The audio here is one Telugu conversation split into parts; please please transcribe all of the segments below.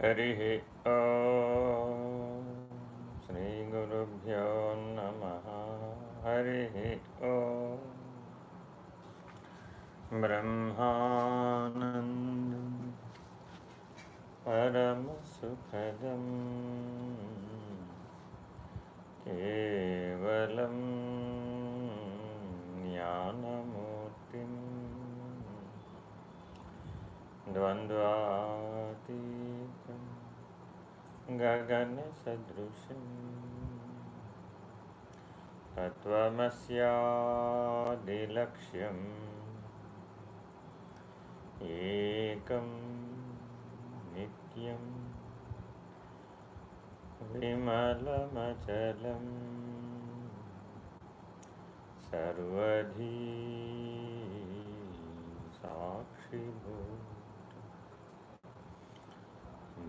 हरिः श्रीगुरुभ्यो नमः। ओ ब्रह्मानन्दं परमसुखदं केवलं ज्ञानमूर्तिं द्वन्द्वाती गगनसदृशम्। तत्त्वमस्यादिलक्ष्यम्। एकं नित्यं विमलमचलम्। सर्वधी साक्षिभूत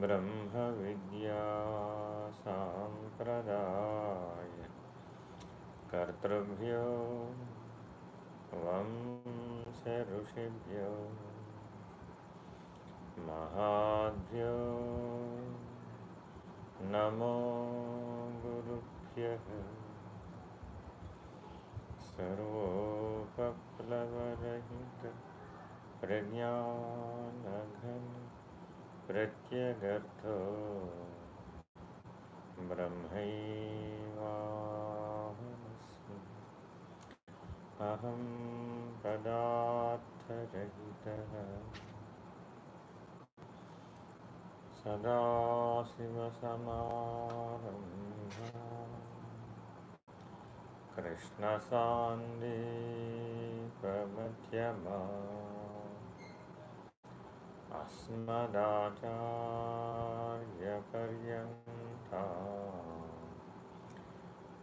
ब्रह्मविद्यासाम्प्रदाय कर्तृभ्यो वंशऋषिभ्यो महाभ्यो नमो गुरुभ्यः सर्वोपप्लवरहित प्रज्ञानघन प्रत्यगर्थो। ब्रह्मैवाहमस्मि। अहं पदार्थरहितः। सदाशिवसमारम्भा कृष्णसान्दीपमध्यमा अस्मदाचार्यपर्यन्ता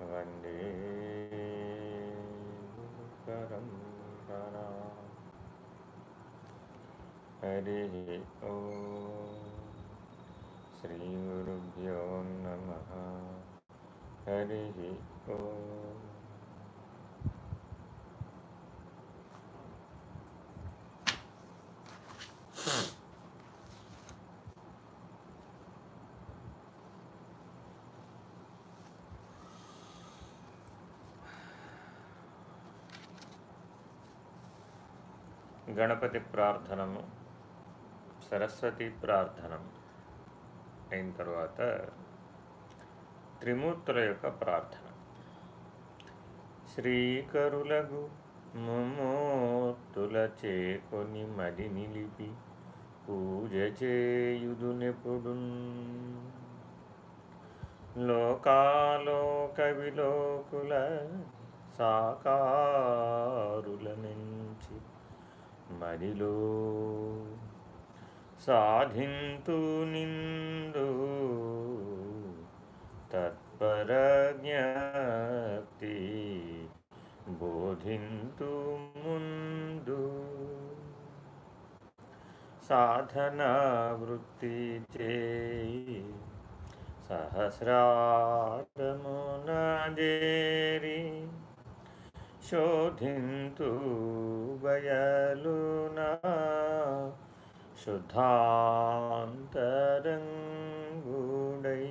वंदे परम्परा हरिः ॐ श्रीगुरुभ्यो नमः हरिः ॐ గణపతి ప్రార్థనము సరస్వతి ప్రార్థనం అయిన తర్వాత త్రిమూర్తుల యొక్క ప్రార్థన. శ్రీకరులగు ముమూర్తుల చేకొని మది నిలిపి పూజ చేయుదునెప్పుడు లోకాలోక విలోకుల సాకారుల నుంచి మదిలో సాధింతు నిందు తత్పరజ్ఞప్తి బోధింతు ముందు సాధన వృత్తి చే సహస్రారమునదేరి శోధింతు బయలునా శుద్ధాంతరంగుడై.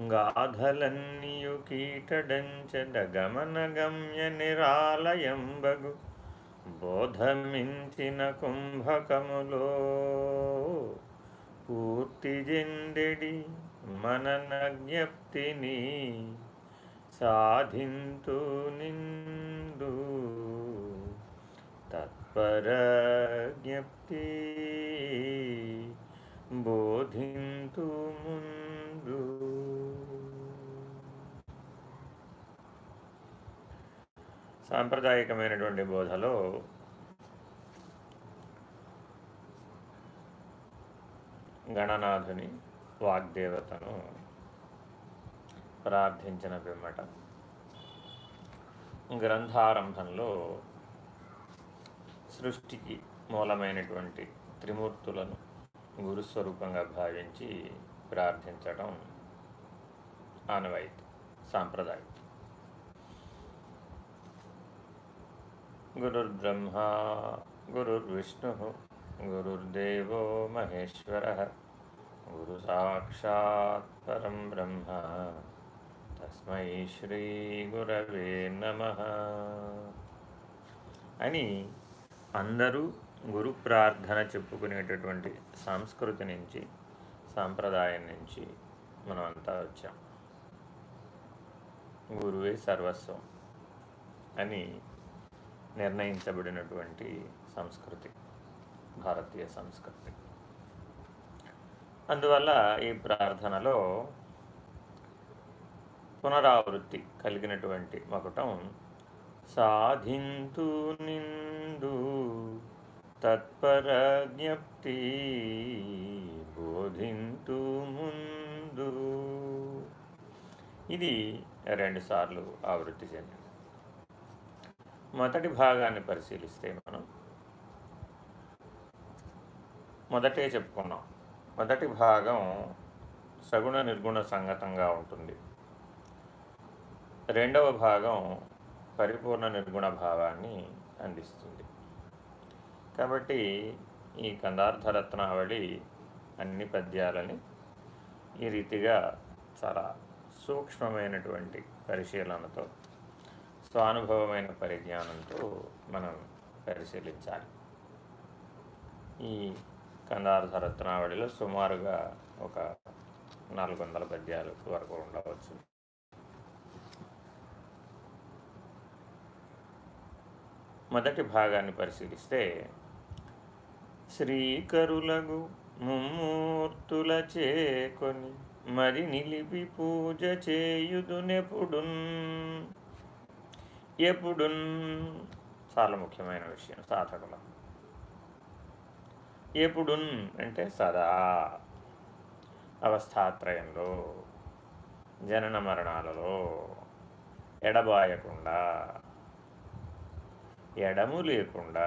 గాధలన్నియు కీటడంచదగమనగమ్య నిరాలయంబగు బోధమించిన కుంభకములో పూర్తి జెందెడి మననజ్ఞప్తిని సాధింతు నిందు తత్పరజ్ఞప్తి బోధింతు ముందు. సాంప్రదాయకమైనటువంటి బోధలో గణనాథుని వాగ్దేవతను ప్రార్థించిన పిమ్మట గ్రంథారంభంలో సృష్టికి మూలమైనటువంటి త్రిమూర్తులను గురుస్వరూపంగా భావించి ప్రార్థించటం ఆనవాయితీ సాంప్రదాయం. గురుర్బ్రహ్మ గురుర్విష్ణు గురుర్దేవో మహేశ్వర గురు సాక్షాత్ పరం బ్రహ్మ. తస్మై శ్రీ గురవే నమ. అని అందరూ గురు ప్రార్థన చెప్పుకునేటటువంటి సంస్కృతి నుంచి సాంప్రదాయం నుంచి మనం అంతా వచ్చాం. గురువే సర్వస్వం అని నిర్ణయించబడినటువంటి సంస్కృతి భారతీయ సంస్కృతి. అందువల్ల ఈ ప్రార్థనలో పునరావృత్తి కలిగినటువంటి మకుటం సాధింతు నిందు తత్పర జ్ఞప్తి బోధింతు ముందు. ఇది రెండుసార్లు ఆవృత్తి చెందింది. మొదటి భాగాన్ని పరిశీలిస్తే మనం మొదటే చెప్పుకున్నాం. మొదటి భాగం సగుణ నిర్గుణ సంగతంగా ఉంటుంది. రెండవ భాగం పరిపూర్ణ నిర్గుణ భావాన్ని అందిస్తుంది. కాబట్టి ఈ కందార్థరత్నావళి అన్ని పద్యాలని ఈ రీతిగా చాలా సూక్ష్మమైనటువంటి పరిశీలనతో స్వానుభవమైన పరిజ్ఞానంతో మనం పరిశీలించాలి. ఈ కందార్థరత్నావళిలో సుమారుగా ఒక నాలుగు వందల పద్యాలు వరకు ఉండవచ్చు. మొదటి భాగాన్ని పరిశీలిస్తే శ్రీకరులగు ముమ్మూర్తుల చేకొని మరి నిలిపి పూజ చేయుదునెప్పుడున్ ఎప్పుడున్? చాలా ముఖ్యమైన విషయం సాధకుల. ఎప్పుడున్ అంటే సదా అవస్థాత్రయంలో జనన మరణాలలో ఎడబాయకుండా ఎడము లేకుండా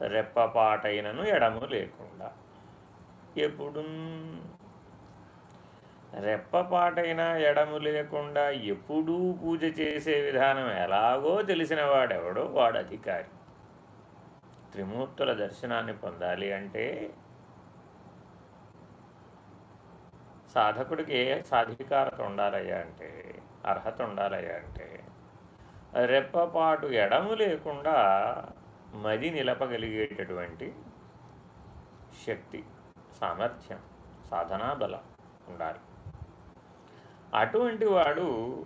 రెప్పపాటైనను ఎడము లేకుండా. ఎప్పుడు? రెప్పపాటైనా ఎడము లేకుండా ఎప్పుడూ పూజ చేసే విధానం ఎలాగో తెలిసిన వాడెవడో వాడు అధికారి. త్రిమూర్తుల దర్శనాన్ని పొందాలి అంటే సాధకుడికి ఏ సాధికారత ఉండాలయ్యా అంటే అర్హత ఉండాలయ్యా అంటే రెప్పపాటు ఎడము లేకుండా మది నిలపగలిగేటటువంటి శక్తి సామర్థ్యం సాధనా బలం ఉండాలి. అటువంటి వాడు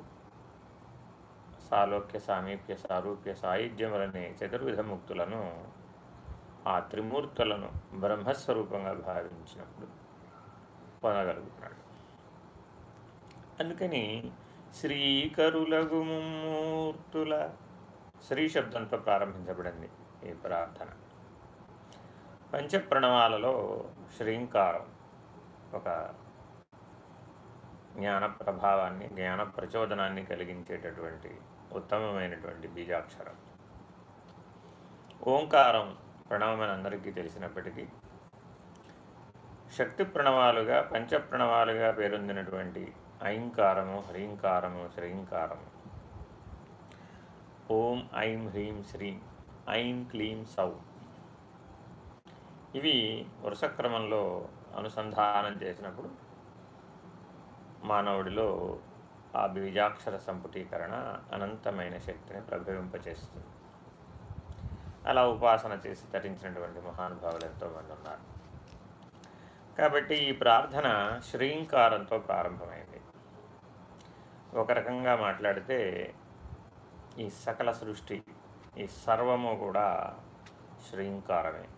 సాలోక్య సామీప్య సారూప్య సాయుధ్యములనే చతుర్విధ ముక్తులను ఆ త్రిమూర్తులను బ్రహ్మస్వరూపంగా భావించినప్పుడు పొందగలుగుతున్నాడు. అందుకని శ్రీకరులగు ముమ్మూర్తుల శ్రీ శబ్దంతో ప్రారంభించబడింది ఈ ప్రార్థన. పంచప్రణవాలలో శ్రీంకారం ఒక జ్ఞాన ప్రభావాన్ని జ్ఞాన ప్రచోదనాన్ని కలిగించేటటువంటి ఉత్తమమైనటువంటి బీజాక్షరం. ఓంకారం ప్రణవమని అందరికీ తెలిసినప్పటికీ శక్తి ప్రణవాలుగా పంచప్రణవాలుగా పేరొందినటువంటి ఐంకారము హ్రీంకారము శ్రీంకారము ఓం ఐం హ్రీం శ్రీం ఐం క్లీం సౌ. ఇవి వరుసక్రమంలో అనుసంధానం చేసినప్పుడు మానవుడిలో ఆ బీజాక్షర సంపుటీకరణ అనంతమైన శక్తిని ప్రభవింపచేస్తుంది అలా ఉపాసన చేసి తరించినటువంటి మహానుభావులు ఎంతోమంది ఉన్నారు. కాబట్టి ఈ ప్రార్థన శ్రీంకారంతో ప్రారంభమైంది. ఒక రకంగా మాట్లాడితే ఈ సకల సృష్టి ఈ సర్వము కూడా శ్రీంకారమే.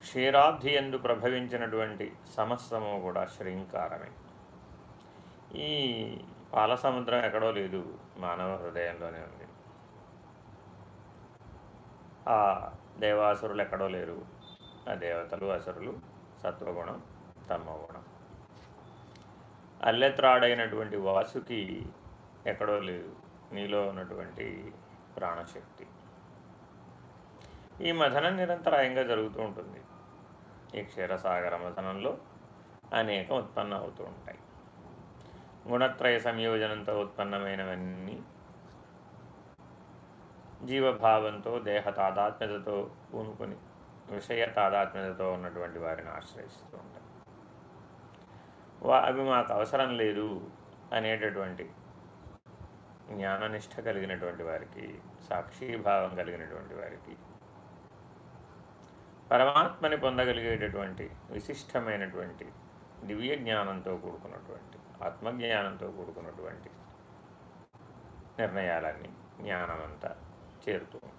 క్షీరాబ్ధి ఎందు ప్రభవించినటువంటి సమస్తము కూడా శ్రీంకారమే. ఈ పాల సముద్రం ఎక్కడో లేదు మానవ హృదయంలోనే ఉంది. ఆ దేవాసురులు ఎక్కడో లేరు ఆ దేవతలు అసురులు సత్వగుణం తమగుణం అల్లెత్రాడైనటువంటి వాసుకి ఎక్కడో లేదు. నీలో ఉన్నటువంటి ప్రాణశక్తి. ఈ మథనం నిరంతరాయంగా జరుగుతూ ఉంటుంది. ఈ క్షీరసాగర మథనంలో అనేకం ఉత్పన్నం అవుతూ ఉంటాయి. గుణత్రయ సంయోజనంతో ఉత్పన్నమైనవన్నీ జీవభావంతో దేహ తాదాత్మ్యతతో పూనుకొని విషయ తాదాత్మ్యతతో ఉన్నటువంటి వారిని ఆశ్రయిస్తూ ఉంటాయి. అవి మాకు అవసరం లేదు అనేటటువంటి జ్ఞాననిష్ట కలిగినటువంటి వారికి సాక్షీభావం కలిగినటువంటి వారికి పరమాత్మని పొందగలిగేటటువంటి విశిష్టమైనటువంటి దివ్య జ్ఞానంతో కూడుకున్నటువంటి ఆత్మజ్ఞానంతో కూడుకున్నటువంటి నిర్ణయాలన్నీ జ్ఞానమంతా చేరుతూ ఉంటుంది.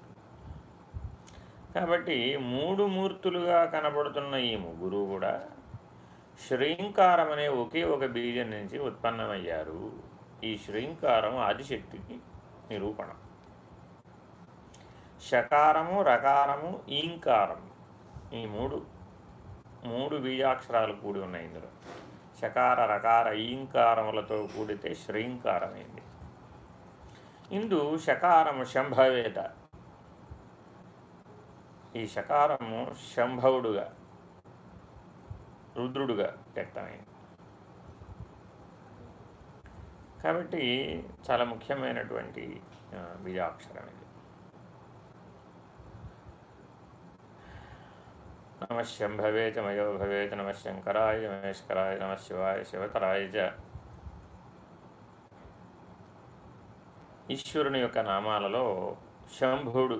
కాబట్టి మూడు మూర్తులుగా కనబడుతున్న ఈ ముగ్గురు కూడా శ్రీంకారం అనే ఒకే ఒక బీజం నుంచి ఉత్పన్నమయ్యారు. ఈ శ్రీంకారం ఆదిశక్తికి నిరూపణ. షకారము రకారము ఈంకారం ఈ మూడు మూడు బీజాక్షరాలు కూడి ఉన్నాయి ఇందులో. షకార రకార ఈంకారములతో కూడితే శ్రీంకారమైంది. ఇందు శకారము శంభవేత ఈ శకారము శంభవుడుగా రుద్రుడుగా వ్యక్తమైంది. కాబట్టి చాలా ముఖ్యమైనటువంటి బీజాక్షరం ఇది. నమ శంభవే చ మయో భవే చ నమ శంకరాయ మహేశ్వరాయ నమ శివాయ శివతరాయ చ. ఈశ్వరుని యొక్క నామాలలో శంభుడు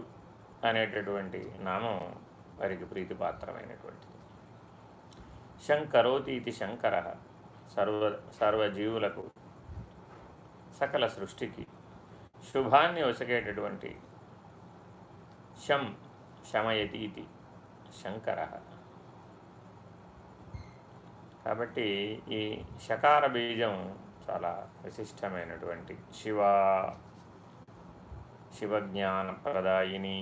అనేటటువంటి నామం వారికి ప్రీతిపాత్రమైనటువంటిది. శంకరోతి ఇది శంకర. సర్వ సర్వజీవులకు సకల సృష్టికి శుభాన్ని వసగేటటువంటి శం శమయతి ఇది శంకర. కాబట్టి ఈ శకార బీజం చాలా విశిష్టమైనటువంటి శివ శివజ్ఞాన ప్రదాయిని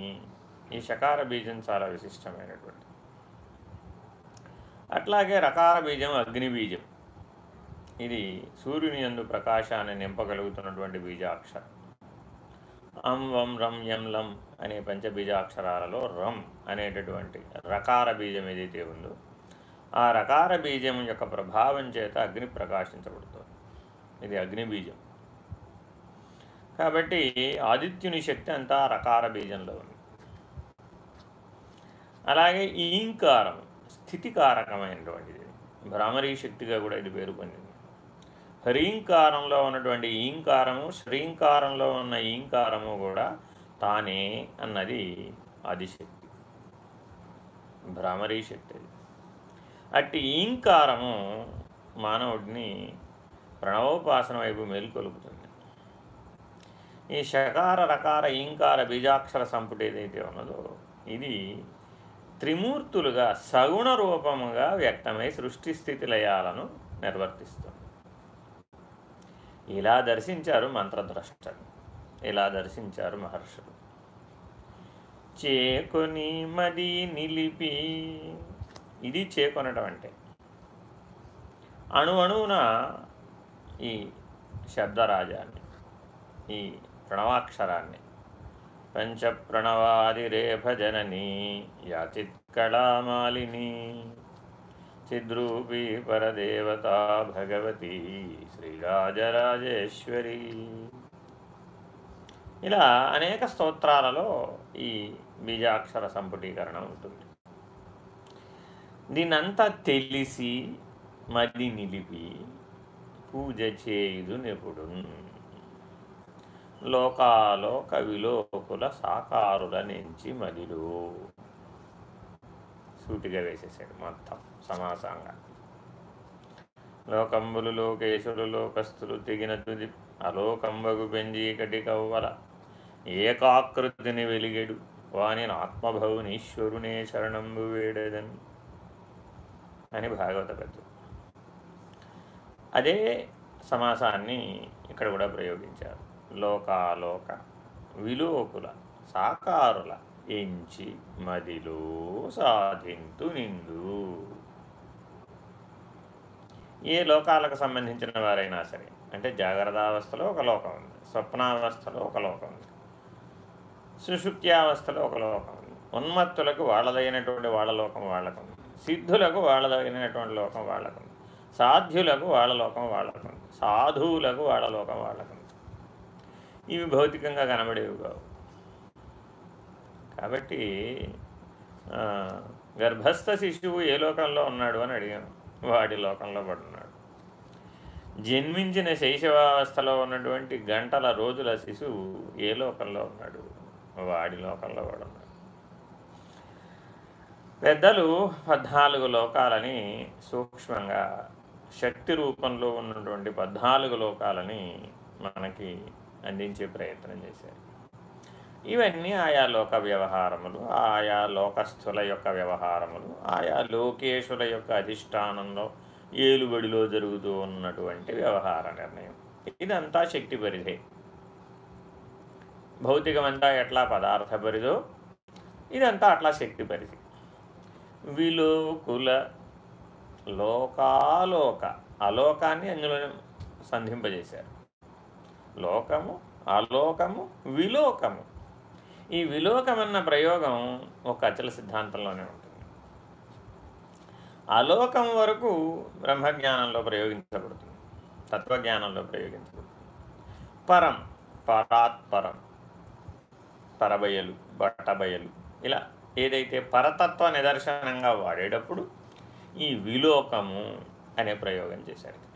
ఈ శకార బీజం చాలా విశిష్టమైనటువంటి అట్లాగే రకార బీజం అగ్ని బీజం. ఇది సూర్యుని ఎందు ప్రకాశాన్ని నింపగలుగుతున్నటువంటి బీజాక్షరం. అం వం రం యం లం అనే పంచబీజాక్షరాలలో రం అనేటటువంటి రకార బీజం ఏదైతే ఉందో ఆ రకార బీజం యొక్క ప్రభావం చేత అగ్ని ప్రకాశించబడుతుంది. ఇది అగ్ని బీజం. కాబట్టి ఆదిత్యుని శక్తి అంతా రకార బీజంలో ఉంది. అలాగే ఈ ఈంకారం స్థితికారకమైనటువంటిది. భ్రామరీ శక్తిగా కూడా ఇది పేరు పొందింది. హ్రీంకారంలో ఉన్నటువంటి ఈంకారము శ్రీంకారంలో ఉన్న ఈంకారము కూడా తానే అన్నది ఆదిశక్తి. భ్రామరీ శక్తి అది. అట్టి ఈంకారము మానవుడిని ప్రణవోపాసన వైపు మేలుకొలుపుతుంది. ఈ షకార రకార ఈంకార బీజాక్షర సంపుటి ఏదైతే ఉన్నదో ఇది త్రిమూర్తులుగా సగుణ రూపముగా వ్యక్తమై సృష్టి స్థితిలయాలను నిర్వర్తిస్తుంది. ఇలా దర్శించారు మంత్రద్రష్టలు. ఇలా దర్శించారు మహర్షులు. చేకొని మది నిలిపి ఇది చేకొనటం అంటే. అణు అణువున ఈ శబ్దరాజాన్ని ఈ ప్రణవాక్షరాన్ని పంచప్రణవాదిరేఫజననీ యాచిత్కళామాలిని చిద్రూపీ పరదేవత భగవతి శ్రీరాజరాజేశ్వరి. ఇలా అనేక స్తోత్రాలలో ఈ బీజాక్షర సంపుటీకరణ ఉంటుంది. దీనంతా తెలిసి మది నిలిపి పూజ చేయుదు నిపుడు లోకాలోక విలోకుల సాకారుల నుంచి మదిలు సూటిగా వేసేసాడు మొత్తం సమాసంగా. లోకంబులు లోకేశులు లోకస్తులు తెగిన తుది అలోకంబగు పెంజీకటి కవ్వల. ఏకాకృతిని వెలిగెడు వాని ఆత్మభవునీశ్వరునే శరణంబు వేడదని అని భాగవత పెద్ద అదే సమాసాన్ని ఇక్కడ కూడా ప్రయోగించారు. లోకాలోక విలోకుల సాకారుల ఎంచి మదిలో సాధింతు నిందు ఏ లోకాలకు సంబంధించిన వారైనా సరే అంటే జాగ్రత్తావస్థలో ఒక లోకం ఉంది స్వప్నావస్థలో ఒక లోకం ఉంది సుషుప్త్యావస్థలో ఒక లోకం ఉంది ఉన్మత్తులకు వాళ్ళదైనటువంటి వాళ్ళ లోకం వాళ్ళకు ఉంది సిద్ధులకు వాళ్ళదగినటువంటి లోకం వాళ్ళకు ఉంది సాధ్యులకు వాళ్ళ లోకం వాళ్ళకు ఉంది సాధువులకు వాళ్ళ లోకం వాళ్ళకు ఉంది. ఇవి భౌతికంగా కనబడేవి కావు. కాబట్టి గర్భస్థ శిశువు ఏ లోకంలో ఉన్నాడు అని అడిగాను. వాడి లోకంలో పడున్నాడు. జన్మించిన శైశవావస్థలో ఉన్నటువంటి గంటల రోజుల శిశువు ఏ లోకంలో ఉన్నాడు? వాడి లోకంలో పడున్నాడు. పెద్దలు పద్నాలుగు లోకాలని సూక్ష్మంగా శక్తి రూపంలో ఉన్నటువంటి పద్నాలుగు లోకాలని మనకి అందించే ప్రయత్నం చేశారు. ఇవన్నీ ఆయా లోక వ్యవహారములు ఆయా లోకస్థుల యొక్క వ్యవహారములు ఆయా లోకేశుల యొక్క అధిష్టానంలో ఏలుబడిలో జరుగుతూ ఉన్నటువంటి వ్యవహార నిర్ణయం. ఇదంతా శక్తి పరిధే. భౌతికమంతా ఎట్లా పదార్థ పరిధో ఇదంతా అట్లా శక్తి పరిధి. విలోకుల లోకాలోక అలోకాన్ని అందులో సంధింపజేశారు. లోకము అలోకము విలోకము. ఈ విలోకమన్న ప్రయోగం ఒక అచల సిద్ధాంతంలోనే ఉంటుంది. అలోకం వరకు బ్రహ్మజ్ఞానంలో ప్రయోగించబడుతుంది. తత్వజ్ఞానంలో ప్రయోగించబడుతుంది. పరం పరాత్పరం పరబయలు బట్టబయలు ఇలా ఏదైతే పరతత్వ నిదర్శనంగా వాడేటప్పుడు ఈ విలోకము అనే ప్రయోగం చేశారు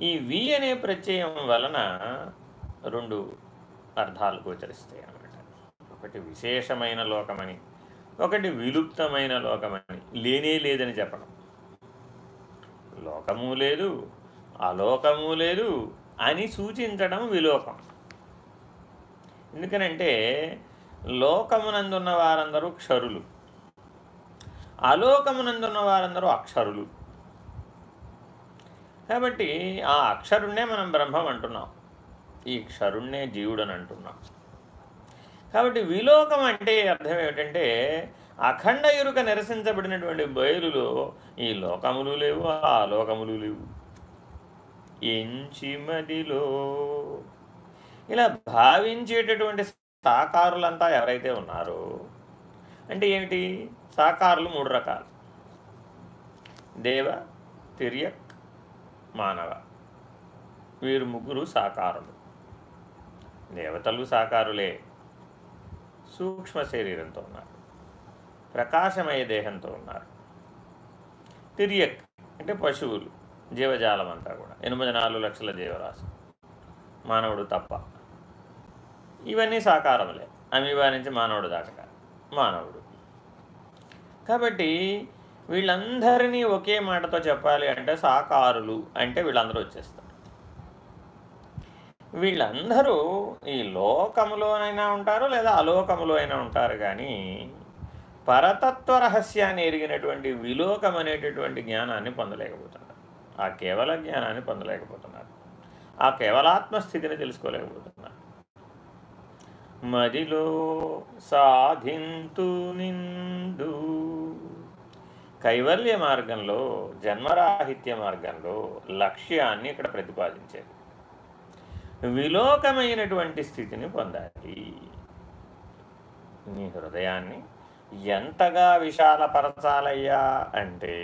ఈ వి అనే ప్రత్యయం వలన రెండు అర్థాలు గోచరిస్తాయి అన్నమాట. ఒకటి విశేషమైన లోకమని ఒకటి విలుప్తమైన లోకమని. లేనే లేదని చెప్పడం. లోకము లేదు అలోకము లేదు అని సూచించడం విలోకం ఎందుకనంటే లోకమునందున్న వారందరూ క్షరులు. అలోకమునందున్న వారందరూ అక్షరులు. కాబట్టి ఆ అక్షరుణ్ణే మనం బ్రహ్మం అంటున్నాం. ఈ క్షరుణ్ణే జీవుడని అంటున్నాం. కాబట్టి విలోకం అంటే అర్థం ఏమిటంటే అఖండ ఎరుక నిరసించబడినటువంటి బయలులో ఈ లోకములు లేవు ఆ లోకములు లేవు. ఎంచిమదిలో ఇలా భావించేటటువంటి సాకారులంతా ఎవరైతే ఉన్నారో అంటే ఏమిటి? సాకారులు మూడు రకాలు. దేవ తిర్యక్ మానవ. వీరు ముగ్గురు సాకారులు. దేవతలు సాకారులే. సూక్ష్మ శరీరంతో ఉన్నారు. ప్రకాశమయ దేహంతో ఉన్నారు. తిరియక్ అంటే పశువులు జీవజాలం అంతా కూడా. ఎనిమిది నాలుగు లక్షల జీవరాశి మానవుడు తప్ప. ఇవన్నీ సాకారములే. అమీబా నుంచి మానవుడు దాటక మానవుడు. కాబట్టి వీళ్ళందరినీ ఒకే మాటతో చెప్పాలి అంటే సాకారులు అంటే వీళ్ళందరూ వచ్చేస్తారు. వీళ్ళందరూ ఈ లోకములోనైనా ఉంటారు లేదా అలోకములో అయినా ఉంటారు కానీ పరతత్వ రహస్యాన్ని ఎరిగినటువంటి విలోకం అనేటటువంటి జ్ఞానాన్ని పొందలేకపోతున్నారు. ఆ కేవల జ్ఞానాన్ని పొందలేకపోతున్నారు. ఆ కేవలాత్మస్థితిని తెలుసుకోలేకపోతున్నారు. మదిలో సాధింతు నిందు కైవల్య మార్గంలో జన్మరాహిత్య మార్గంలో లక్ష్యాన్ని ఇక్కడ ప్రతిపాదించారు. విలోకమైనటువంటి స్థితిని పొందాలి. నీ హృదయాన్ని ఎంతగా విశాలపరచాలయ్యా అంటే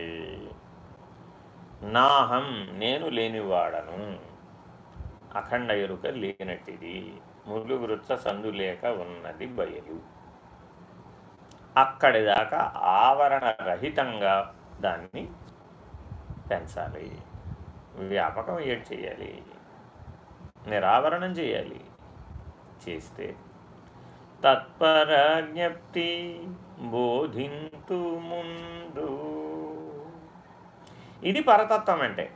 నాహం నేను లేనివాడను అఖండ ఎరుక లేనట్టిది ములుగురుచ్చ సందు లేక ఉన్నది బయలు. అక్కడి దాకా ఆవరణ రహితంగా దాన్ని పెంచాలి. వ్యాపకం ఏం చేయాలి? నిరావరణం చేయాలి. చేస్తే తత్పర జ్ఞప్తి బోధింతు ముందు ఇది పరతత్వం అంటే.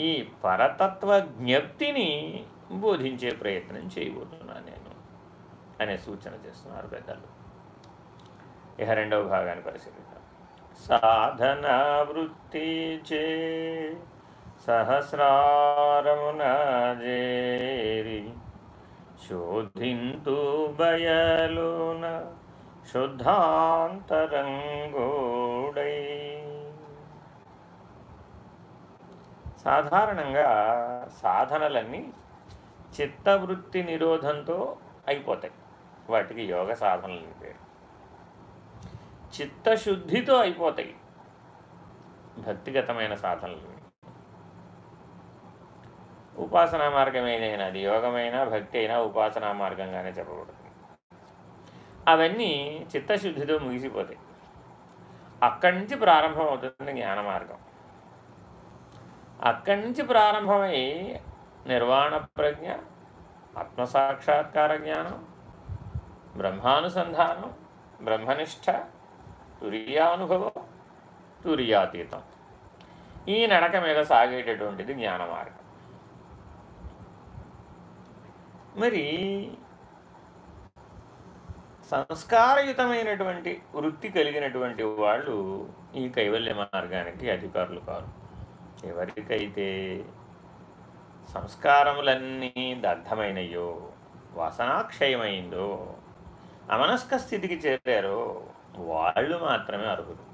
ఈ పరతత్వ జ్ఞప్తిని బోధించే ప్రయత్నం చేయబోతున్నాను నేను అనే సూచన చేస్తున్నారు పెద్దలు. ఇక రెండవ భాగాన్ని పరిశీలిద్దాం. సాధనా వృత్తి చే సహస్రారమున జేరి శోధింతు బయలున శుద్ధాంతరంగోడై. సాధారణంగా సాధనలన్నీ చిత్తవృత్తి నిరోధంతో అయిపోతాయి. వాటికి యోగ సాధనలు పేరు. చిత్తశుద్ధితో అయిపోతాయి. భక్తిగతమైన సాధనలు. ఉపాసనా మార్గం ఏదైనా అది యోగమైనా భక్తి అయినా ఉపాసనా మార్గంగానే చెప్పబడుతుంది. అవన్నీ చిత్తశుద్ధితో ముగిసిపోతాయి. అక్కడి నుంచి ప్రారంభం అవుతుంది జ్ఞాన మార్గం. అక్కడి నుంచి ప్రారంభమై నిర్వాణ ప్రజ్ఞ ఆత్మసాక్షాత్కార జ్ఞానం బ్రహ్మానుసంధానం బ్రహ్మనిష్ట తురియానుభవం తురియాతీతం. ఈ నడక మీద సాగేటటువంటిది జ్ఞాన మార్గం మరి సంస్కారయుతమైనటువంటి వృత్తి కలిగినటువంటి వాళ్ళు ఈ కైవల్య మార్గానికి అధికారులు కారు. ఎవరికైతే సంస్కారములన్నీ దగ్ధమైనయో వాసనాక్షయమైందో అమనస్క స్థితికి చేరారో వాళ్ళు మాత్రమే అర్హులు.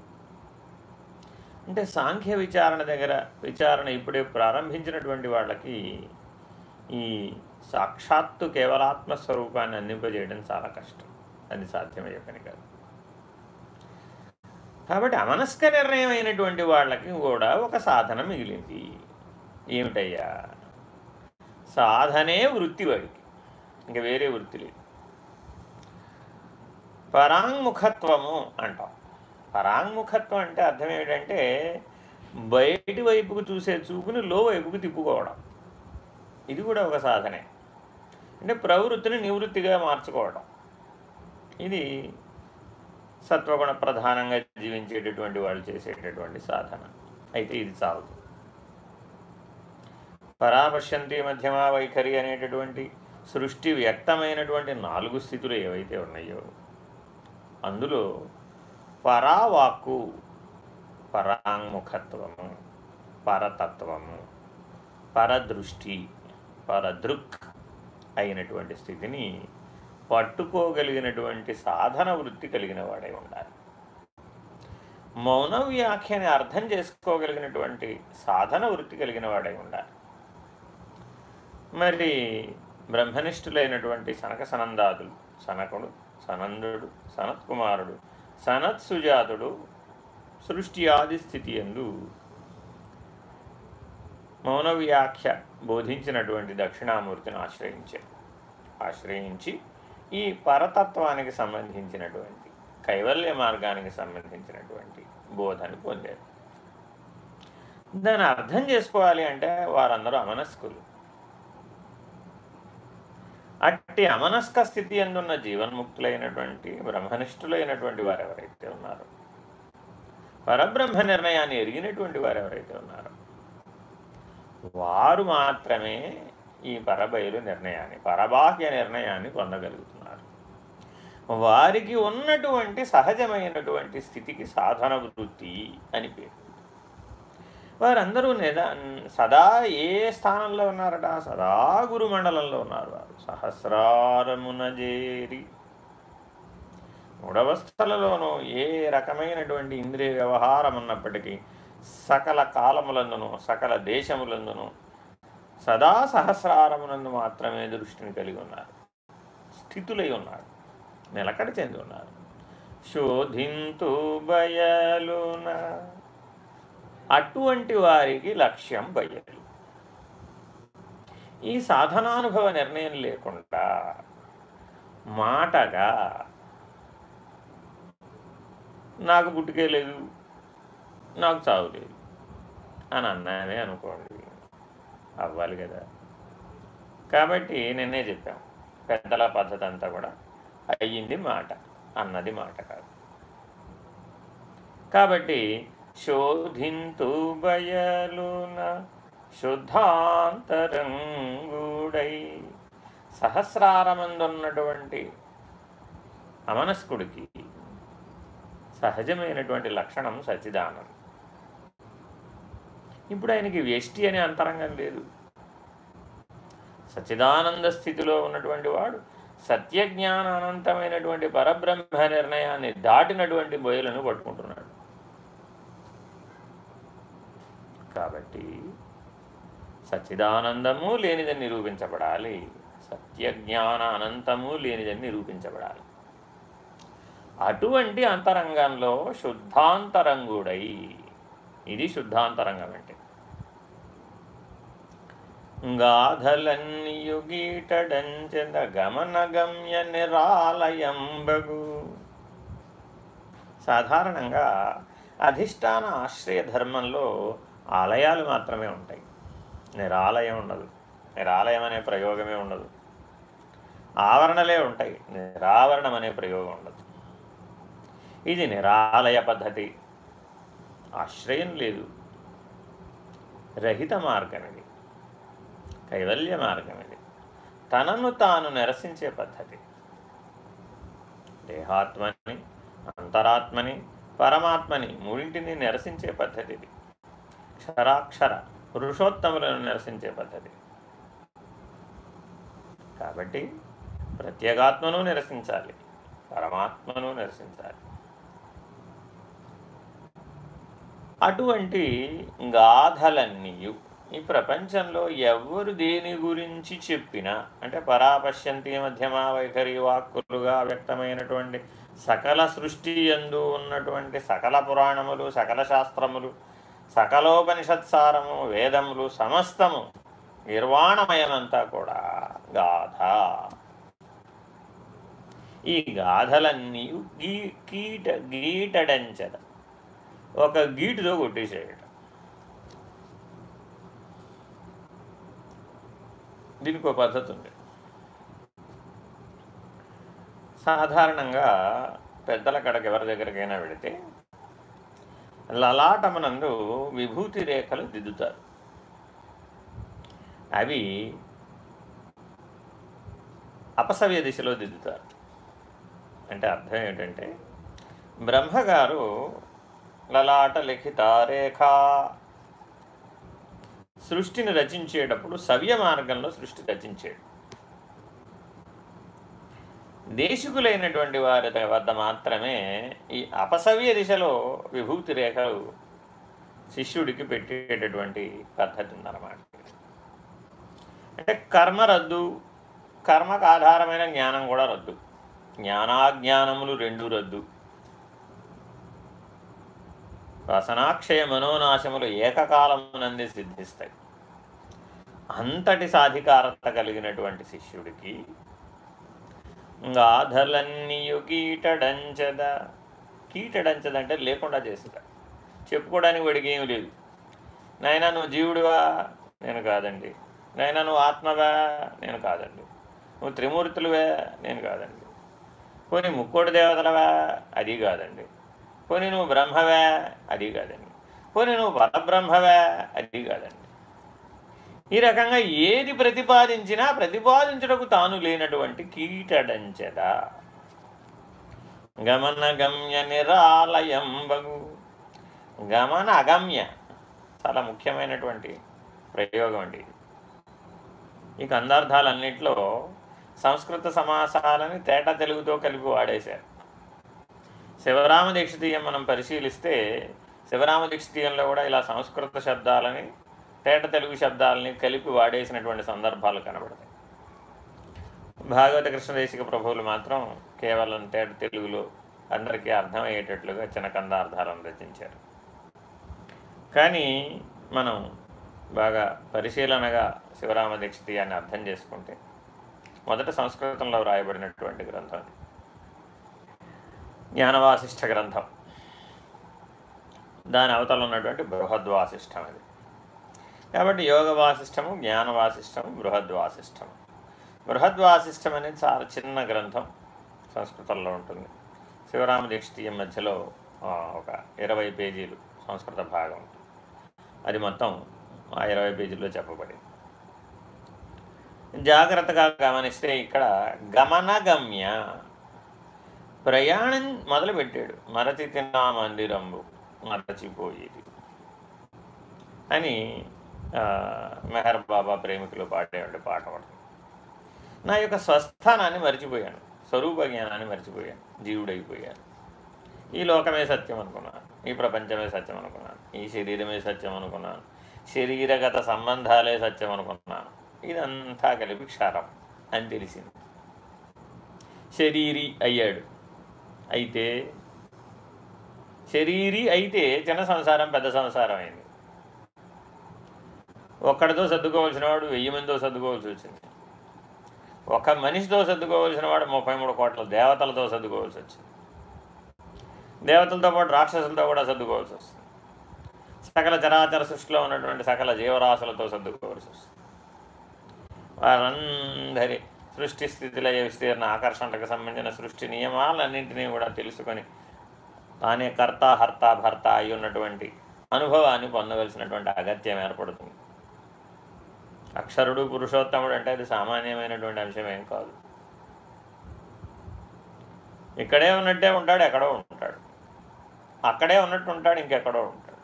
అంటే సాంఖ్య విచారణ దగ్గర విచారణ ఇప్పుడే ప్రారంభించినటువంటి వాళ్ళకి ఈ సాక్షాత్తు కేవలాత్మ స్వరూపాన్ని అందింపజేయడం చాలా కష్టం. అది సాధ్యమయ్యే పని కాదు. కాబట్టి అమనస్క నిర్ణయం అయినటువంటి వాళ్ళకి కూడా ఒక సాధన మిగిలింది. ఏమిటయ్యా? సాధనే వృత్తి వాడికి. ఇంకా వేరే వృత్తి లేదు. పరాంగ్ముఖత్వము అంటాం. పరాంగ్ముఖత్వం అంటే అర్థం ఏమిటంటే బయటి వైపుకు చూసే చూపుని లో వైపుకు తిప్పుకోవడం. ఇది కూడా ఒక సాధనే. అంటే ప్రవృత్తిని నివృత్తిగా మార్చుకోవడం. ఇది సత్వగుణ ప్రధానంగా జీవించేటటువంటి వాళ్ళు చేసేటటువంటి సాధన. అయితే ఇది చాలు. పరాపశ్యంతి మధ్యమా వైఖరి అనేటటువంటి సృష్టి వ్యక్తమైనటువంటి నాలుగు స్థితులు ఏవైతే ఉన్నాయో అందులో పరావాక్కు పరాంగుఖత్వము పరతత్వము పరదృష్టి పరదృక్ అయినటువంటి స్థితిని పట్టుకోగలిగినటువంటి సాధన వృత్తి కలిగిన వాడై ఉండాలి. మౌన వ్యాఖ్యని అర్థం చేసుకోగలిగినటువంటి సాధన వృత్తి కలిగిన వాడై ఉండాలి. మరి బ్రహ్మనిష్ఠులైనటువంటి సనక సనందాదులు సనకుడు సనందుడు సనత్కుమారుడు సనత్సుజాతుడు సృష్టి ఆది స్థితి ఎందు మౌనవ్యాఖ్య బోధించినటువంటి దక్షిణామూర్తిని ఆశ్రయించారు ఆశ్రయించి ఈ పరతత్వానికి సంబంధించినటువంటి కైవల్య మార్గానికి సంబంధించినటువంటి బోధను పొందారు. దాన్ని అర్థం చేసుకోవాలి అంటే వారందరూ అమనస్కులు. అట్టి అమనస్క స్థితి అందున్న జీవన్ముక్తులైనటువంటి బ్రహ్మనిష్ఠులైనటువంటి వారు ఎవరైతే ఉన్నారో పరబ్రహ్మ నిర్ణయాన్ని ఎరిగినటువంటి వారు ఎవరైతే ఉన్నారో వారు మాత్రమే ఈ పరబయలు నిర్ణయాన్ని పరబాహ్య నిర్ణయాన్ని పొందగలుగుతున్నారు. వారికి ఉన్నటువంటి సహజమైనటువంటి స్థితికి సాధన వృత్తి అని పేరు. వారందరూ నిద సదా ఏ స్థానంలో ఉన్నారట? సదా గురుమండలంలో ఉన్నారు వారు. సహస్రారమున చేరి మూడవస్థలలోనూ ఏ రకమైనటువంటి ఇంద్రియ వ్యవహారం ఉన్నప్పటికీ సకల కాలములందును సకల దేశములందును సదా సహస్రారమునందు మాత్రమే దృష్టిని కలిగి ఉన్నారు. స్థితులై ఉన్నారు. నిలకడ చెంది ఉన్నారు. శోధింతు బయలునా అటువంటి వారికి లక్ష్యం బయలు. ఈ సాధనానుభవ నిర్ణయం లేకుండా మాటగా నాకు పుట్టుకే లేదు నాకు చావు లేదు అని అన్నానే అనుకోండి అవ్వాలి కదా. కాబట్టి నిన్నే చెప్పాం పెద్దల పద్ధతి అంతా కూడా అయ్యింది మాట అన్నది మాట కాదు. కాబట్టి శోధింతు బయలున శుద్ధాంతరంగుడై. సహస్రారమందున్నటువంటి అమనస్కుడికి సహజమైనటువంటి లక్షణం సచిదానం ఇప్పుడు ఆయనకి వ్యష్టి అనే అంతరంగం లేదు. సచిదానంద స్థితిలో ఉన్నటువంటి వాడు సత్యజ్ఞాన అనంతమైనటువంటి పరబ్రహ్మ నిర్ణయాన్ని దాటినటువంటి బయలను పట్టుకుంటున్నాడు కాబట్టి సచ్చిదానందము లేనిదని నిరూపించబడాలి. సత్యజ్ఞాన అనంతము లేనిదని నిరూపించబడాలి. అటువంటి అంతరంగంలో శుద్ధాంతరంగుడై ఇది శుద్ధాంతరంగం అంటే గాధలన్యుగీటడంచెద గమనగమ్య నిరాలయంబగు సాధారణంగా అధిష్టాన ఆశ్రయ ధర్మంలో ఆలయాలు మాత్రమే ఉంటాయి. నిరాలయం ఉండదు నిరాలయం అనే ప్రయోగమే ఉండదు. ఆవరణలే ఉంటాయి. నిరావరణం అనే ప్రయోగం ఉండదు. ఇది నిరాలయ పద్ధతి. ఆశ్రయం లేదు. రహిత మార్గం ఇది కైవల్య మార్గం ఇది తనను తాను నిరసించే పద్ధతి. దేహాత్మని అంతరాత్మని పరమాత్మని మూడింటిని నిరసించే పద్ధతి ఇది క్షరాక్షర పురుషోత్తములను నిరసించే పద్ధతి. కాబట్టి ప్రత్యేగాత్మను నిరసించాలి పరమాత్మను నిరసించాలి. అటువంటి గాథలన్నీయు ఈ ప్రపంచంలో ఎవరు దేని గురించి చెప్పినా అంటే పరాపశ్యంతి మధ్యమా వైఖరి వాక్కులుగా వ్యక్తమైనటువంటి సకల సృష్టి ఎందు ఉన్నటువంటి సకల పురాణములు సకల శాస్త్రములు సకలోపనిషత్సారము వేదములు సమస్తము నిర్వాణమయమంతా కూడా గాథ. ఈ గాథలన్నీ గీ గీట గీటడంచద. ఒక గీటుతో కొట్టేసేయటం. దీనికి ఒక పద్ధతి ఉంది సాధారణంగా పెద్దల కడకి ఎవరి దగ్గరికైనా వెళితే లలాటమునందు విభూతి రేఖలు దిద్దుతారు. అవి అపసవ్య దిశలో దిద్దుతారు. అంటే అర్థం ఏంటంటే బ్రహ్మగారు లలాట లిఖిత రేఖ సృష్టిని రచించేటప్పుడు సవ్య మార్గంలో సృష్టి రచించాడు దేశికులైనటువంటి వారి వద్ద మాత్రమే ఈ అపసవ్య దిశలో విభూతి రేఖలు శిష్యుడికి పెట్టేటటువంటి పద్ధతి ఉందన్నమాట. అంటే కర్మ రద్దు కర్మకు ఆధారమైన జ్ఞానం కూడా రద్దు. జ్ఞానాజ్ఞానములు రెండు రద్దు. రసనాక్షయ మనోనాశములు ఏకకాలమునంది సిద్ధిస్తాయి. అంతటి సాధికారత కలిగినటువంటి శిష్యుడికి గాధలన్నీయు కీటడంచద. కీటడంచదంటే లేకుండా చేస్తాడు చెప్పుకోవడానికి వాడికి ఏమి లేదు. నాయన నువ్వు జీవుడివా? నేను కాదండి. నాయన నువ్వు ఆత్మవా? నేను కాదండి. నువ్వు త్రిమూర్తులువే? నేను కాదండి. పోనీ ముక్కోటి దేవతలవా? అది కాదండి. పోనీ నువ్వు బ్రహ్మవే? అది కాదండి. పోనీ నువ్వు పరబ్రహ్మవే? అది కాదండి. ఈ రకంగా ఏది ప్రతిపాదించినా ప్రతిపాదించుటకు తాను లేనటువంటి కీటడంచెద. గమన గమ్య నిరాలయంబగు గమన అగమ్య చాలా ముఖ్యమైనటువంటి ప్రయోగం అండి ఈ కందార్థాలన్నింటిలో సంస్కృత సమాసాలని తేట తెలుగుతో కలిపి వాడేశారు. శివరామ దీక్షితీయం మనం పరిశీలిస్తే శివరామ దీక్షితీయంలో కూడా ఇలా సంస్కృత శబ్దాలని తేట తెలుగు శబ్దాలని కలిపి వాడేసినటువంటి సందర్భాలు కనబడతాయి. భాగవత కృష్ణదేశిక ప్రభువులు మాత్రం కేవలం తేట తెలుగులో అందరికీ అర్థమయ్యేటట్లుగా చిన్న కందార్థాలను రచించారు. కానీ మనం బాగా పరిశీలనగా శివరామ దీక్షితీయాన్ని అర్థం చేసుకుంటే మొదట సంస్కృతంలో వ్రాయబడినటువంటి గ్రంథం జ్ఞానవాసిష్ఠ గ్రంథం. దాని అవతల ఉన్నటువంటి బృహద్వాసిష్టం అది. కాబట్టి యోగ వాసిష్టము జ్ఞాన వాసిష్టము బృహద్వాసిష్టము. బృహద్వాసిష్టం అనేది చాలా చిన్న గ్రంథం సంస్కృతంలో ఉంటుంది. శివరామ దీక్షితీయం మధ్యలో ఒక ఇరవై పేజీలు సంస్కృత భాగం. అది మొత్తం ఆ ఇరవై పేజీల్లో చెప్పబడింది. జాగ్రత్తగా గమనిస్తే ఇక్కడ గమనగమ్య ప్రయాణం మొదలుపెట్టాడు. మరచి తిన్నా మందిరంబు మరచిపోయేది అని మెహర్ బాబా ప్రేమికులు పాడేటువంటి పాట పడుతుంది నా యొక్క స్వస్థానాన్ని మర్చిపోయాను. స్వరూప జ్ఞానాన్ని మర్చిపోయాను. జీవుడైపోయాను. ఈ లోకమే సత్యం అనుకున్నాను. ఈ ప్రపంచమే సత్యం అనుకున్నాను. ఈ శరీరమే సత్యం అనుకున్నాను. శరీరగత సంబంధాలే సత్యం అనుకున్నాను. ఇదంతా కలిపి క్షారం అని తెలిసింది. శరీరి అయ్యాడు. అయితే శరీరి అయితే చిన్న సంసారం పెద్ద సంసారం అయింది. ఒక్కడితో సర్దుకోవాల్సిన వాడు వెయ్యి మందితో సర్దుకోవాల్సి వచ్చింది. ఒక మనిషితో సర్దుకోవాల్సిన వాడు ముప్పై మూడు కోట్ల దేవతలతో సర్దుకోవాల్సి వచ్చింది. దేవతలతో పాటు రాక్షసులతో కూడా సర్దుకోవాల్సి వస్తుంది. సకల చరాచర సృష్టిలో ఉన్నటువంటి సకల జీవరాశులతో సర్దుకోవాల్సి వస్తుంది. వారందరి సృష్టి స్థితిలో విస్తీర్ణ ఆకర్షణలకు సంబంధించిన సృష్టి నియమాలన్నింటినీ కూడా తెలుసుకొని తానే కర్త హర్త భర్త అయి ఉన్నటువంటి అనుభవాన్ని పొందవలసినటువంటి అగత్యం ఏర్పడుతుంది. అక్షరుడు పురుషోత్తముడు అంటే అది సామాన్యమైనటువంటి అంశమేం కాదు. ఇక్కడే ఉన్నట్టే ఉంటాడు ఎక్కడో ఉంటాడు. అక్కడే ఉన్నట్టు ఉంటాడు ఇంకెక్కడో ఉంటాడు.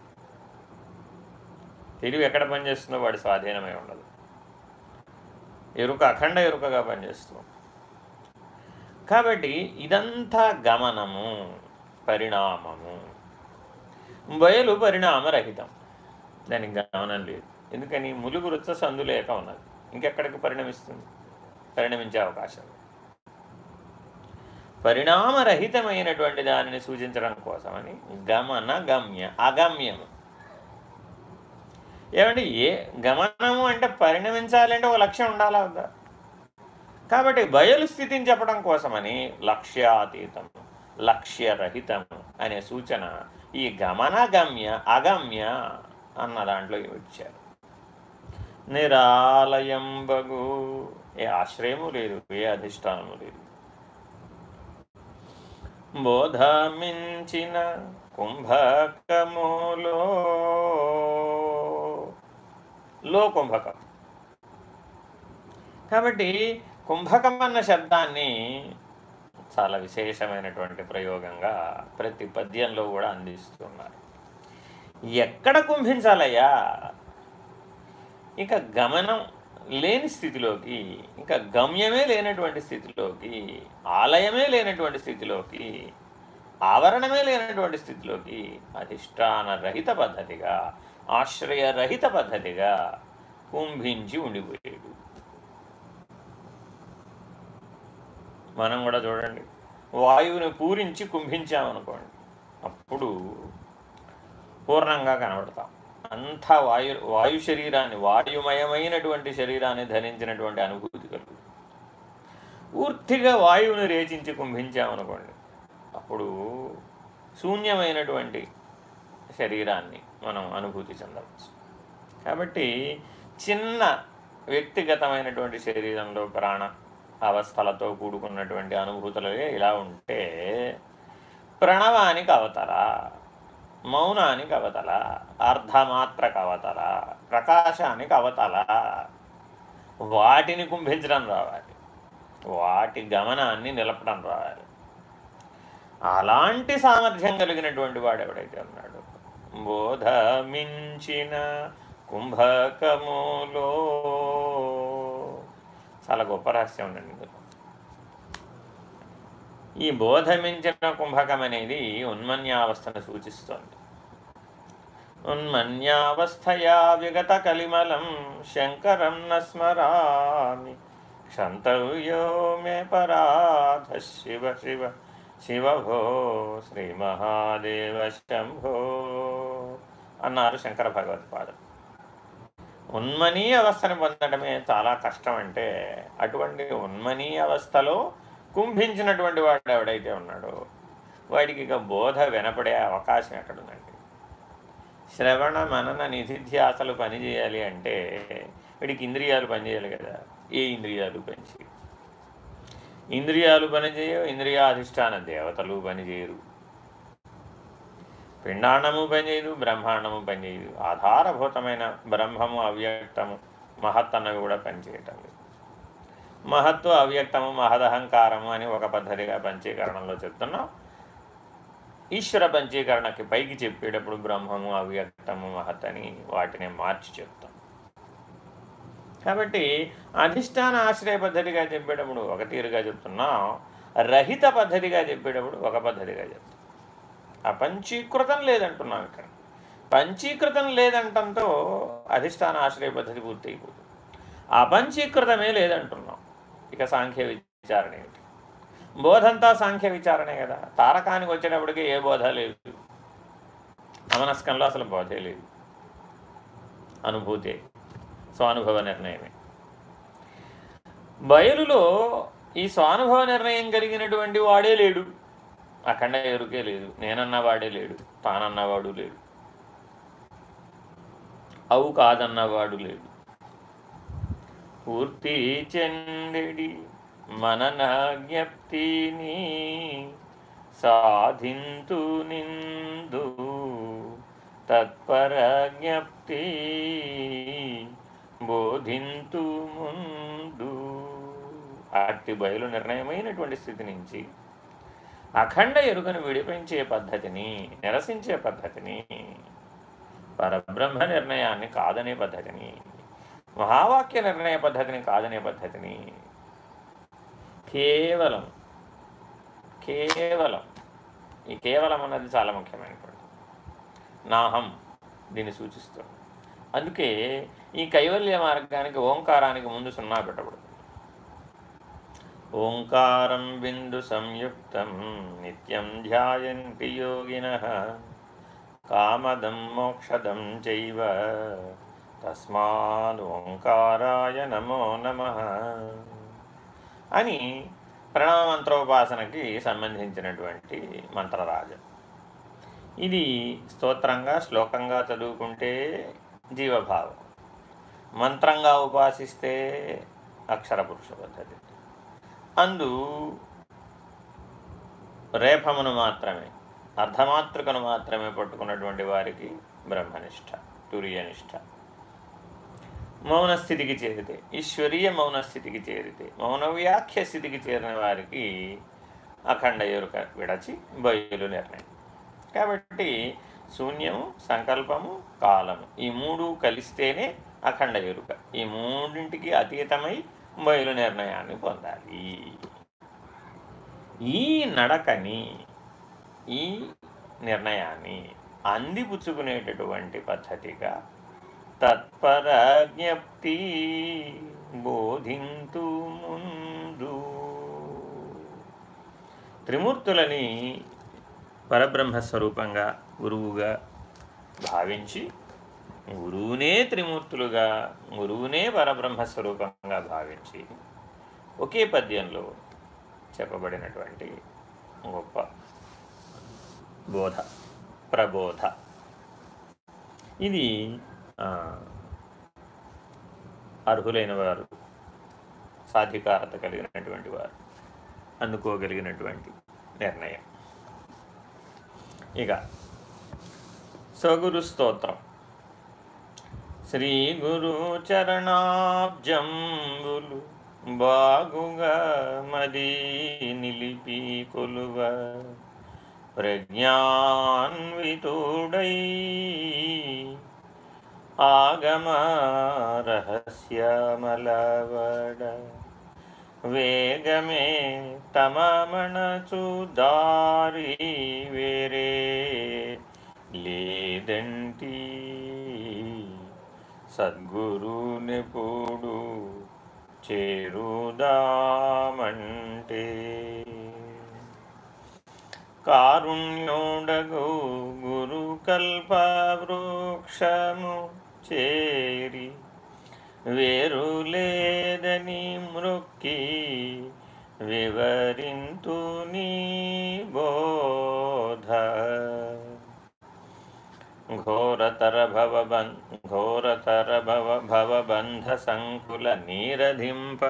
తెలివి ఎక్కడ పనిచేస్తుందో వాడి స్వాధీనమై ఉండదు. ఎరుక అఖండ ఎరుకగా పనిచేస్తూ కాబట్టి ఇదంతా గమనము పరిణామము. బయలు పరిణామరహితం. దానికి గమనం లేదు. ఎందుకని ములుగు వృత్త సందు లేక ఉన్నది. ఇంకెక్కడికి పరిణమిస్తుంది? పరిణమించే అవకాశం. పరిణామరహితమైనటువంటి దానిని సూచించడం కోసమని గమన గమ్య అగమ్యము. ఏమంటే ఏ గమనము అంటే పరిణమించాలంటే ఒక లక్ష్యం ఉండాలా వద్దా? కాబట్టి బయలు స్థితిని చెప్పడం కోసమని లక్ష్యాతీతం లక్ష్యరహితము అనే సూచన ఈ గమన గమ్య అగమ్య అన్న దాంట్లో ఇచ్చారు. నిరాలయంబగు. ఏ ఆశ్రయము లేదు ఏ అధిష్టానము లేదు. బోధమించిన కుంభకములో. లో కుంభకం. కాబట్టి కుంభకం అన్న శబ్దాన్ని చాలా విశేషమైనటువంటి ప్రయోగంగా ప్రతి పద్యంలో కూడా అందిస్తున్నారు. ఎక్కడ కుంభించాలయ్యా? ఇంకా గమనం లేని స్థితిలోకి ఇంకా గమ్యమే లేనటువంటి స్థితిలోకి ఆలయమే లేనటువంటి స్థితిలోకి ఆవరణమే లేనటువంటి స్థితిలోకి అధిష్టాన రహిత పద్ధతిగా ఆశ్రయరహిత పద్ధతిగా కుంభించి ఉండిపోయాడు. మనం కూడా చూడండి వాయువుని పూరించి కుంభించామనుకోండి అప్పుడు పూర్ణంగా కనబడతాం. అంతా వాయు వాయు శరీరాన్ని వాయుమయమైనటువంటి శరీరాన్ని ధరించినటువంటి అనుభూతి కలుగుతుంది. పూర్తిగా వాయువుని రేచించి కుంభించామనుకోండి అప్పుడు శూన్యమైనటువంటి శరీరాన్ని మనం అనుభూతి చెందవచ్చు. కాబట్టి చిన్న వ్యక్తిగతమైనటువంటి శరీరంలో ప్రాణ అవస్థలతో కూడుకున్నటువంటి అనుభూతులే ఇలా ఉంటే ప్రణవానికి అవతరా. మౌనానికి అవతల అర్ధమాత్ర కవతల ప్రకాశానికి అవతల వాటిని కుంభించడం రావాలి. వాటి గమనాన్ని నిలపడం రావాలి. అలాంటి సామర్థ్యం కలిగినటువంటి వాడు ఎవడైతే ఉన్నాడు బోధమించిన కుంభకములో చాలా గొప్ప రహస్యం ఉండండి ఇందులో. ఈ బోధమించిన కుంభకం అనేది ఉన్మన్యావస్థను సూచిస్తోంది. ఉన్మన్యావస్థయా విగత కలిమలం శంకరం నస్మరామి క్షంతవ్యో మే పరాధ శివ శివ శివభో శ్రీ మహాదేవ శంభో అన్నారు శంకర భగవత్పాదం ఉన్మనీ అవస్థను పొందడమే చాలా కష్టం అంటే అటువంటి ఉన్మనీ అవస్థలో కుంభించినటువంటి వాడు ఎవడైతే ఉన్నాడో వాడికి ఇక బోధ వినపడే అవకాశం ఎక్కడుందండి? శ్రవణ మనన నిధిధ్యాసలు పనిచేయాలి అంటే వీడికి ఇంద్రియాలు పనిచేయాలి కదా. ఏ ఇంద్రియాలు పనిచేయవు ఇంద్రియాలు పనిచేయవు ఇంద్రియాధిష్టాన దేవతలు పనిచేయరు పిండాండము పనిచేయదు బ్రహ్మాండము పనిచేయదు ఆధారభూతమైన బ్రహ్మము అవ్యక్తము మహత్తన్నవి కూడా పనిచేయటం లేదు. మహత్వ అవ్యక్తము మహదహంకారము అని ఒక పద్ధతిగా పంచీకరణలో చెప్తున్నాం. ఈశ్వర పంచీకరణకి పైకి చెప్పేటప్పుడు బ్రహ్మము అవ్యక్తము మహత్ అని వాటిని మార్చి చెప్తాం. కాబట్టి అధిష్టాన ఆశ్రయ పద్ధతిగా చెప్పేటప్పుడు ఒక తీరుగా చెప్తున్నాం. రహిత పద్ధతిగా చెప్పేటప్పుడు ఒక పద్ధతిగా చెప్తాం. అపంచీకృతం లేదంటున్నాం ఇక్కడ. పంచీకృతం లేదంటంతో అధిష్టాన ఆశ్రయ పద్ధతి పూర్తయిపోతుంది. అపంచీకృతమే లేదంటున్నాం. ఇక సాంఖ్య విచారణ ఏమిటి? బోధంతా సాంఖ్య విచారణే కదా. తారకానికి వచ్చేటప్పటికి ఏ బోధ లేదు. అమనస్కంలో అసలు బోధే లేదు. అనుభూతే స్వానుభవ నిర్ణయమే. బయలులో ఈ స్వానుభవ నిర్ణయం కలిగినటువంటి వాడే లేడు. అఖండ ఎరుకే లేదు. నేనన్నవాడే లేడు. తానన్నవాడు లేడు. అవు కాదన్నవాడు లేడు. పూర్తి చెందెడి మననజ్ఞప్తిని సాధింతు నిందు తత్పర జ్ఞప్తి బోధింతు ముందు. అట్టి బయలు నిర్ణయమైనటువంటి స్థితి నుంచి అఖండ ఎరుకను విడిపించే పద్ధతిని నిరసించే పద్ధతిని పరబ్రహ్మ నిర్ణయాన్ని కాదనే పద్ధతిని మహావాక్య నిర్ణయ పద్ధతిని కాదనే పద్ధతిని కేవలం కేవలం ఈ కేవలం అన్నది చాలా ముఖ్యమైనటువంటి నాహం దీన్ని సూచిస్తుంది. అందుకే ఈ కైవల్య మార్గానికి ఓంకారానికి ముందు సున్నా పెట్టకూడదు ఓంకారం బిందు సంయుక్తం నిత్యం ధ్యాయంతి యోగిన కామదం మోక్షదం చైవ తస్మాద్ ఓంకారాయ నమో నమ అని ప్రణవమంత్రోపాసనకి సంబంధించినటువంటి మంత్రరాజం. ఇది స్తోత్రంగా శ్లోకంగా చదువుకుంటే జీవభావం. మంత్రంగా ఉపాసిస్తే అక్షర పురుష పద్ధతి. అందు రేఫమును మాత్రమే అర్ధమాతృకను మాత్రమే పట్టుకున్నటువంటి వారికి బ్రహ్మనిష్ట తుర్యనిష్ట మౌనస్థితికి చేరితే ఈశ్వరీయ మౌనస్థితికి చేరితే మౌనవ్యాఖ్య స్థితికి చేరిన వారికి అఖండ ఎరుక విడచి బయలు నిర్ణయం కాబట్టి శూన్యము సంకల్పము కాలము ఈ మూడు కలిస్తేనే అఖండ ఎరుక. ఈ మూడింటికి అతీతమై బయలు నిర్ణయాన్ని పొందాలి. ఈ నడకని ఈ నిర్ణయాన్ని అందిపుచ్చుకునేటటువంటి పద్ధతిగా తత్పరజ్ఞప్తి బోధింతు ముందు. త్రిమూర్తులని పరబ్రహ్మస్వరూపంగా గురువుగా భావించి గురువునే త్రిమూర్తులుగా గురువునే పరబ్రహ్మస్వరూపంగా భావించి ఒకే పద్యంలో చెప్పబడినటువంటి గొప్ప బోధ ప్రబోధ. ఇది అర్హులైన వారు సాధికారత కలిగినటువంటి వారు అందుకోగలిగినటువంటి నిర్ణయం. ఇక సగురు స్తోత్రం. శ్రీ గురు చరణాబ్జంబులు బాగుగా మది నిలిపి కొలువ. ప్రజ్ఞాన్వితుడై ఆగమారహస్యమలవడ వేగమే తమమణచు దారి వేరే లేదంటి సద్గురు నిపుడు చేరుదామంటే కారుణ్యోడగు గురు కల్పవృక్షము చేరి వేరు లేదని మృక్కి వివరింతు నీ బోధ. ఘోరతర భవబన్ ఘోరతర భవ భవబంధ సంకుల నీరధింప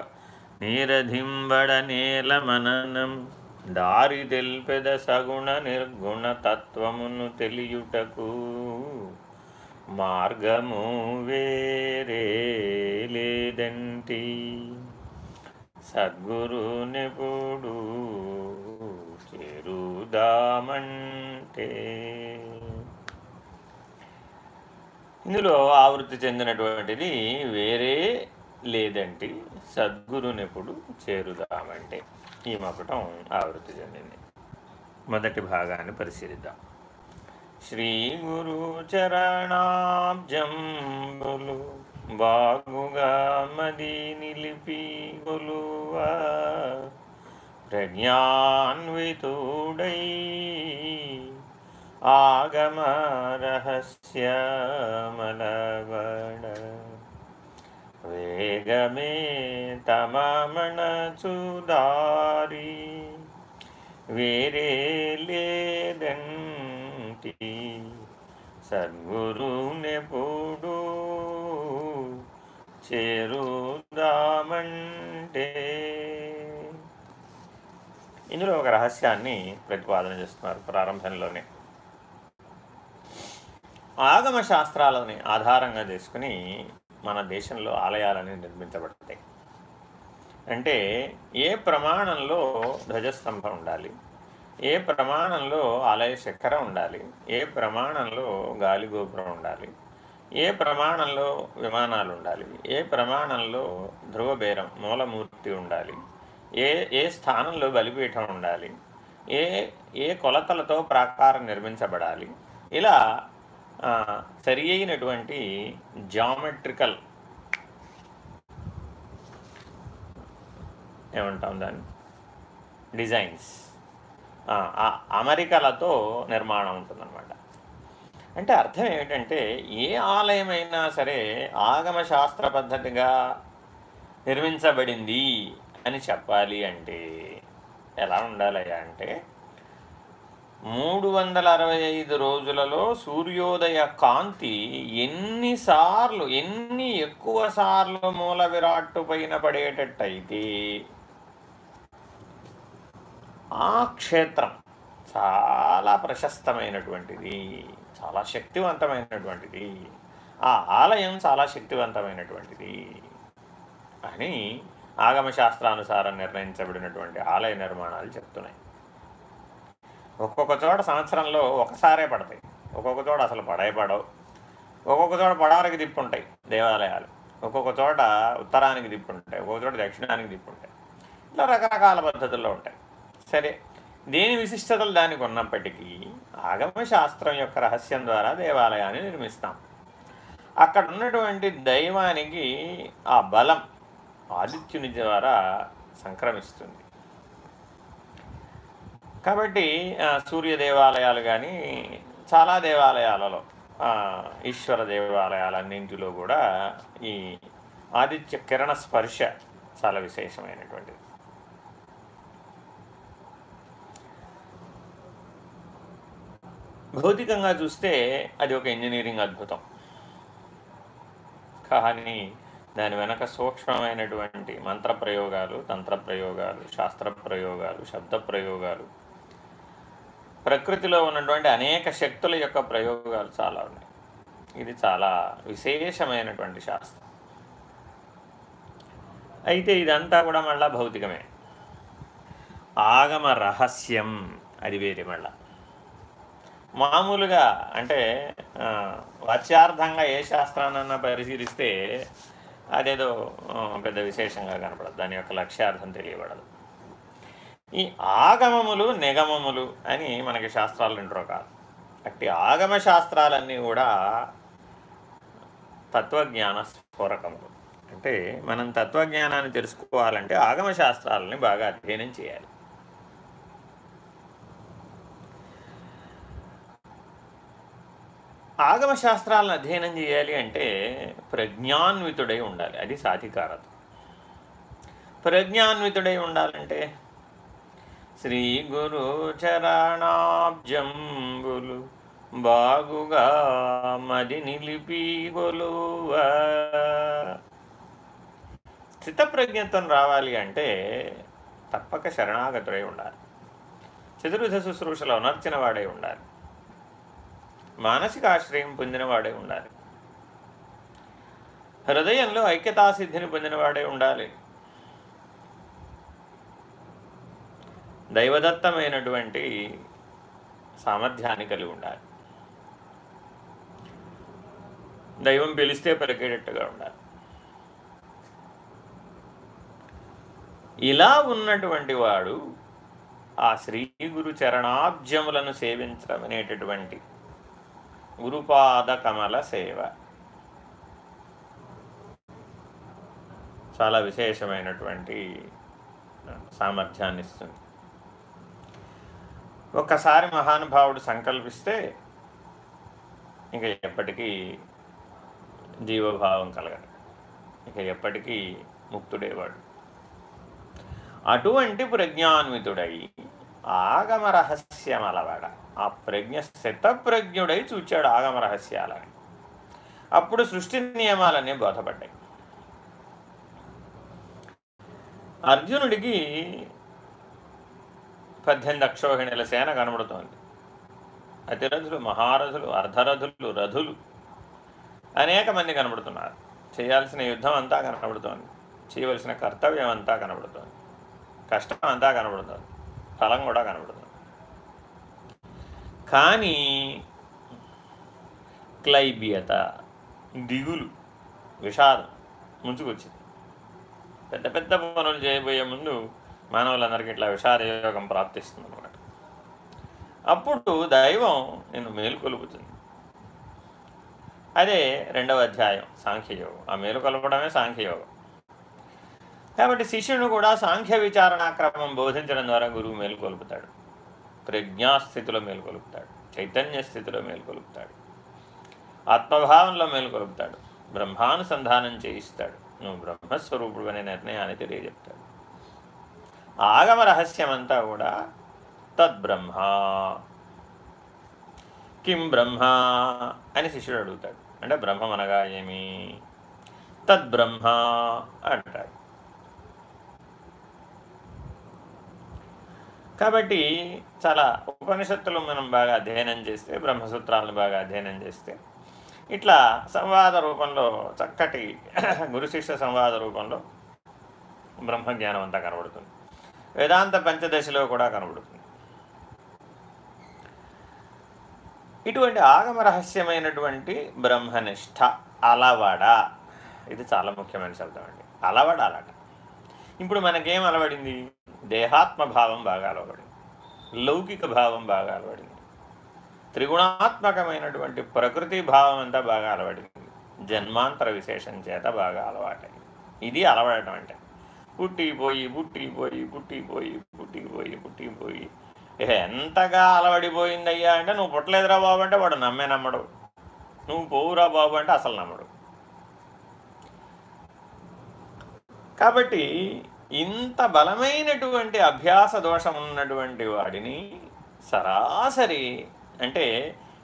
నీరధింబడ నేల మననం దారి తెల్పెద సగుణ నిర్గుణ తత్వమును తెలియుటకు. మార్గము వేరే లేదంటి సద్గురు నిపుడు చేరుదామంటే. ఇందులో ఆవృత్తి చెందినటువంటిది వేరే లేదంటి సద్గురునిపుడు చేరుదామంటే. ఈ మకటం ఆవృత్తి చెందింది. మొదటి భాగాన్ని పరిశీలిద్దాం. శ్రీ చరణాబ్జంబులు బాగుగా మది నిలిపి గొలువా ప్రజ్ఞాన్వితుడై ఆగమ రహస్యమలవడ. వేగమే తమమణ తమమణచుదారి వేరే లేదండి ఏమిటి సద్గురునెప్పుడు చేరుదామంటే. ఇందులో ఒక రహస్యాన్ని ప్రతిపాదన చేస్తున్నారు ప్రారంభంలోనే. ఆగమ శాస్త్రాలని ఆధారంగా చేసుకుని మన దేశంలో ఆలయాలని నిర్మించబడతాయి. అంటే ఏ ప్రమాణంలో ధ్వజస్తంభం ఉండాలి? ఏ ప్రమాణంలో ఆలయ చక్కెర ఉండాలి? ఏ ప్రమాణంలో గాలిగోపురం ఉండాలి? ఏ ప్రమాణంలో విమానాలు ఉండాలి? ఏ ప్రమాణంలో ధ్రువబేరం మూలమూర్తి ఉండాలి? ఏ ఏ స్థానంలో బలిపీఠం ఉండాలి? ఏ ఏ కొలతలతో ప్రాకారం నిర్మించబడాలి? ఇలా సరి అయినటువంటి జామెట్రికల్ ఏమంటాం దాన్ని? డిజైన్స్. అమరికలతో నిర్మాణం ఉంటుందన్నమాట. అంటే అర్థం ఏమిటంటే ఏ ఆలయమైనా సరే ఆగమ శాస్త్ర పద్ధతిగా నిర్మించబడింది అని చెప్పాలి అంటే ఎలా ఉండాలయ్యా అంటే మూడు వందల అరవై ఐదు రోజులలో సూర్యోదయ కాంతి ఎన్నిసార్లు ఎన్ని ఎక్కువ సార్లు మూల విరాట్టు పైన పడేటట్టయితే ఆ క్షేత్రం చాలా ప్రశస్తమైనటువంటిది చాలా శక్తివంతమైనటువంటిది ఆ ఆలయం చాలా శక్తివంతమైనటువంటిది అని ఆగమశాస్త్రానుసారం నిర్ణయించబడినటువంటి ఆలయ నిర్మాణాలు చెప్తున్నాయి. ఒక్కొక్క చోట సంవత్సరంలో ఒకసారే పడతాయి. ఒక్కొక్క చోట అసలు పడే పడవు. ఒక్కొక్క చోట పడవరికి దిప్పుంటాయి దేవాలయాలు. ఒక్కొక్క చోట ఉత్తరానికి దిప్పుంటాయి. ఒక్కొక్క చోట దక్షిణానికి దిప్పుంటాయి. ఇట్లా రకరకాల పద్ధతుల్లో ఉంటాయి. సరే దేని విశిష్టతలు దానికి ఉన్నప్పటికీ ఆగమ శాస్త్రం యొక్క రహస్యం ద్వారా దేవాలయాన్ని నిర్మిస్తాం. అక్కడ ఉన్నటువంటి దైవానికి ఆ బలం ఆదిత్యుని ద్వారా సంక్రమిస్తుంది. కాబట్టి సూర్య దేవాలయాలు కానీ చాలా దేవాలయాలలో ఈశ్వర దేవాలయాలన్నింటిలో కూడా ఈ ఆదిత్య కిరణ స్పర్శ చాలా విశేషమైనటువంటిది. భౌతికంగా చూస్తే అది ఒక ఇంజనీరింగ్ అద్భుతం. కానీ దాని వెనక సూక్ష్మమైనటువంటి మంత్ర ప్రయోగాలు తంత్ర ప్రయోగాలు శాస్త్ర ప్రయోగాలు శబ్ద ప్రయోగాలు ప్రకృతిలో ఉన్నటువంటి అనేక శక్తుల యొక్క ప్రయోగాలు చాలా ఉన్నాయి. ఇది చాలా విశేషమైనటువంటి శాస్త్రం. అయితే ఇదంతా కూడా మళ్ళా భౌతికమే. ఆగమ రహస్యం అది వేరే మళ్ళా. మామూలుగా అంటే వాచ్యార్థంగా ఏ శాస్త్రాన్నన్నా పరిశీలిస్తే అదేదో పెద్ద విశేషంగా కనపడదు. దాని యొక్క లక్ష్యార్థం తెలియబడదు. ఈ ఆగమములు నిగమములు అని మనకి శాస్త్రాలు ఇంట్రో కాదు అట్టి ఆగమ శాస్త్రాలన్నీ కూడా తత్వజ్ఞాన స్ఫోరకములు. అంటే మనం తత్వజ్ఞానాన్ని తెలుసుకోవాలంటే ఆగమ శాస్త్రాలని బాగా అధ్యయనం చేయాలి. ఆగమ శాస్త్రాలను అధ్యయనం చేయాలి అంటే ప్రజ్ఞాన్వితుడై ఉండాలి. అది సాధికారత. ప్రజ్ఞాన్వితుడై ఉండాలంటే శ్రీ గురు చరణాబ్జంబులు బాగుగా మది నిలిపి గొలువ స్థితప్రజ్ఞత్వం రావాలి అంటే తప్పక శరణాగతుడై ఉండాలి. చతుర్విధ శుశ్రూషలో ఉనర్చిన వాడై ఉండాలి. మానసిక ఆశ్రయం పొందినవాడే ఉండాలి. హృదయంలో ఐక్యతాసిద్ధిని పొందినవాడే ఉండాలి. దైవదత్తమైనటువంటి సామర్థ్యాన్ని కలిగి ఉండాలి. దైవం పిలిస్తే పలికేటట్టుగా ఉండాలి. ఇలా ఉన్నటువంటి వాడు ఆ శ్రీ గురు చరణాబ్జములను సేవించడం అనేటటువంటి గురుపాద కమల సేవ. చాలా విశేషమైనటువంటి సామర్థ్యాన్ని ఇస్తుంది ఒక్కసారి మహానుభావుడు సంకల్పిస్తే ఇంకా ఎప్పటికీ జీవభావం కలగదు. ఇక ఎప్పటికీ ముక్తుడేవాడు. అటువంటి ప్రజ్ఞాన్వితుడై ఆగమ రహస్యం అలవాడ ఆ ప్రజ్ఞ శతప్రజ్ఞుడై చూచాడు ఆగమ రహస్యాలని అప్పుడు సృష్టి నియమాలన్నీ బోధపడ్డాయి. అర్జునుడికి పద్దెనిమిది అక్షోహిణుల సేన కనబడుతోంది. అతిరథులు మహారథులు అర్ధరథులు రథులు అనేక మంది కనబడుతున్నారు. చేయాల్సిన యుద్ధం అంతా కనబడుతోంది. చేయవలసిన కర్తవ్యం అంతా కనబడుతోంది. కష్టం అంతా కనబడుతుంది. స్థలం కూడా కనబడుతుంది కానీ క్లైబ్యత దిగులు విషాదం ముంచుకొచ్చింది. పెద్ద పెద్ద పనులు చేయబోయే ముందు మానవులందరికీ ఇట్లా విషాదయోగం ప్రాప్తిస్తుంది అనమాట అప్పుడు దైవం నిన్ను మేలుకొలుపుతుంది. అదే రెండవ అధ్యాయం సాంఖ్యయోగం. ఆ మేలుకొలపడమే సాంఖ్యయోగం. కాబట్టి శిష్యుడు కూడా సాంఖ్య విచారణాక్రమం బోధించడం ద్వారా గురువు మేలుకొలుపుతాడు. ప్రజ్ఞాస్థితిలో మేలుకొలుపుతాడు. చైతన్య స్థితిలో మేలుకొలుపుతాడు. ఆత్మభావంలో మేలుకొలుపుతాడు. బ్రహ్మానుసంధానం చేయిస్తాడు. నువ్వు బ్రహ్మస్వరూపుడు అనే నిర్ణయాన్ని తెలియజెప్తాడు. ఆగమ రహస్యమంతా కూడా తద్బ్రహ్మ. కిం బ్రహ్మ అని శిష్యుడు అడుగుతాడు. అంటే బ్రహ్మం అనగా ఏమి? తద్బ్రహ్మ అంటాడు కాబట్టి చాలా ఉపనిషత్తులు మనం బాగా అధ్యయనం చేస్తే బ్రహ్మసూత్రాలను బాగా అధ్యయనం చేస్తే ఇట్లా సంవాద రూపంలో చక్కటి గురు శిష్య సంవాద రూపంలో బ్రహ్మజ్ఞానం అంతా కనబడుతుంది. వేదాంత పంచదశలో కూడా కనబడుతుంది. ఇటువంటి ఆగమ రహస్యమైనటువంటి బ్రహ్మనిష్ట అలవడ. ఇది చాలా ముఖ్యమైన శబ్దం అండి. అలవడాలట ఇప్పుడు మనకేం అలవడింది? దేహాత్మ భావం బాగా అలవడింది లౌకిక భావం బాగా అలవడింది త్రిగుణాత్మకమైనటువంటి ప్రకృతి భావం అంతా బాగా అలవడింది జన్మాంతర విశేషం చేత బాగా అలవాటైంది ఇది అలవడటం అంటే. పుట్టిపోయి పుట్టిపోయి పుట్టిపోయి పుట్టిపోయి పుట్టిపోయి ఎంతగా అలవడిపోయిందయ్యా అంటే నువ్వు పుట్టలేదురా బాబు అంటే వాడు నమ్మే నమ్మడు. నువ్వు పోవురా బాబు అంటే అసలు నమ్మడు. కాబట్టి ఇంత బలమైనటువంటి అభ్యాస దోషం ఉన్నటువంటి వాడిని సరాసరి అంటే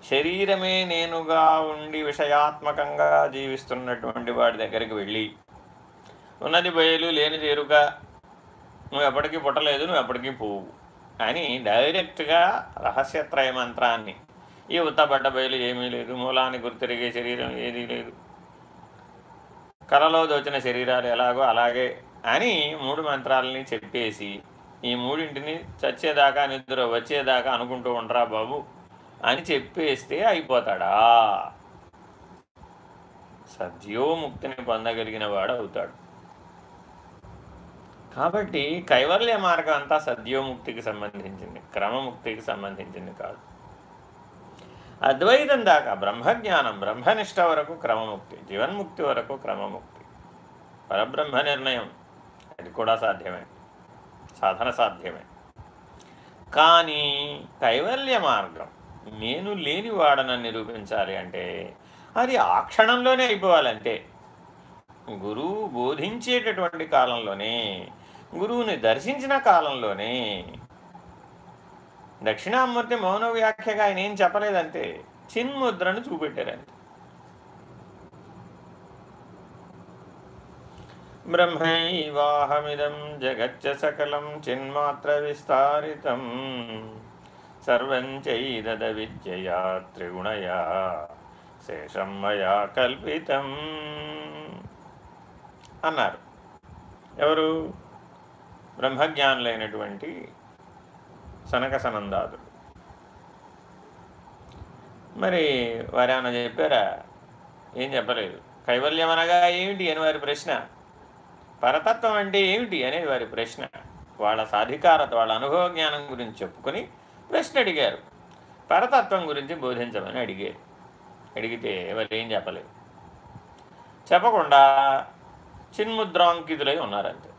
శరీరమే నేనుగా ఉండి విషయాత్మకంగా జీవిస్తున్నటువంటి వాడి దగ్గరికి వెళ్ళి ఉన్నది బయలు లేని చేరుక నువ్వు ఎప్పటికీ పుట్టలేదు నువ్వు ఎప్పటికీ పోవు అని డైరెక్ట్గా రహస్యత్రయ మంత్రాన్ని ఈ ఉత్తబడ్డ బయలు ఏమీ లేదు మూలాన్ని గుర్తిరిగే శరీరం ఏదీ లేదు. కలలో దోచిన శరీరాలు ఎలాగో అలాగే అని మూడు మంత్రాలని చెప్పేసి ఈ మూడింటిని చచ్చేదాకా నిద్ర వచ్చేదాకా అనుకుంటూ ఉండరా బాబు? అని చెప్పేస్తే అయిపోతాడా? సద్యోముక్తిని పొందగలిగిన వాడు అవుతాడు. కాబట్టి కైవల్య మార్గం అంతా సద్యోముక్తికి సంబంధించింది క్రమముక్తికి సంబంధించింది కాదు. అద్వైతం దాకా బ్రహ్మజ్ఞానం బ్రహ్మనిష్ట వరకు క్రమముక్తి జీవన్ముక్తి వరకు క్రమముక్తి పరబ్రహ్మ నిర్ణయం. అది కూడా సాధ్యమే. సాధన సాధ్యమే. కానీ కైవల్య మార్గం. నేను లేనివాడనని నిరూపించాలి అంటే అది ఆ క్షణంలోనే అయిపోవాలంటే గురువు బోధించేటటువంటి కాలంలోనే గురువుని దర్శించిన కాలంలోనే దక్షిణామూర్తి మౌన వ్యాఖ్యగా ఆయన ఏం చెప్పలేదంటే చిన్ముద్రను చూపెట్టారంతే. బ్రహ్మైవాహమిదం జగచ్చ సకలం చిన్మాత్ర విస్తారితం సర్వం చైదద విద్యయా త్రిగుణయా శేషం మయా కల్పితం అన్నారు. ఎవరు? బ్రహ్మజ్ఞానులైనటువంటి సనక సనందాదులు మరి వారు ఏమన్నా చెప్పారా? ఏం చెప్పలేదు. కైవల్యం అనగా ఏమిటి అని వారి ప్రశ్న? పరతత్వం అంటే ఏమిటి అనేది వారి ప్రశ్న. వాళ్ళ సాధికారత వాళ్ళ అనుభవ జ్ఞానం గురించి చెప్పుకొని ప్రశ్న అడిగారు. పరతత్వం గురించి బోధించమని అడిగారు. అడిగితే వారు ఏం చెప్పలేదు. చెప్పకుండా చిన్ముద్రాంకితులై ఉన్నారంతే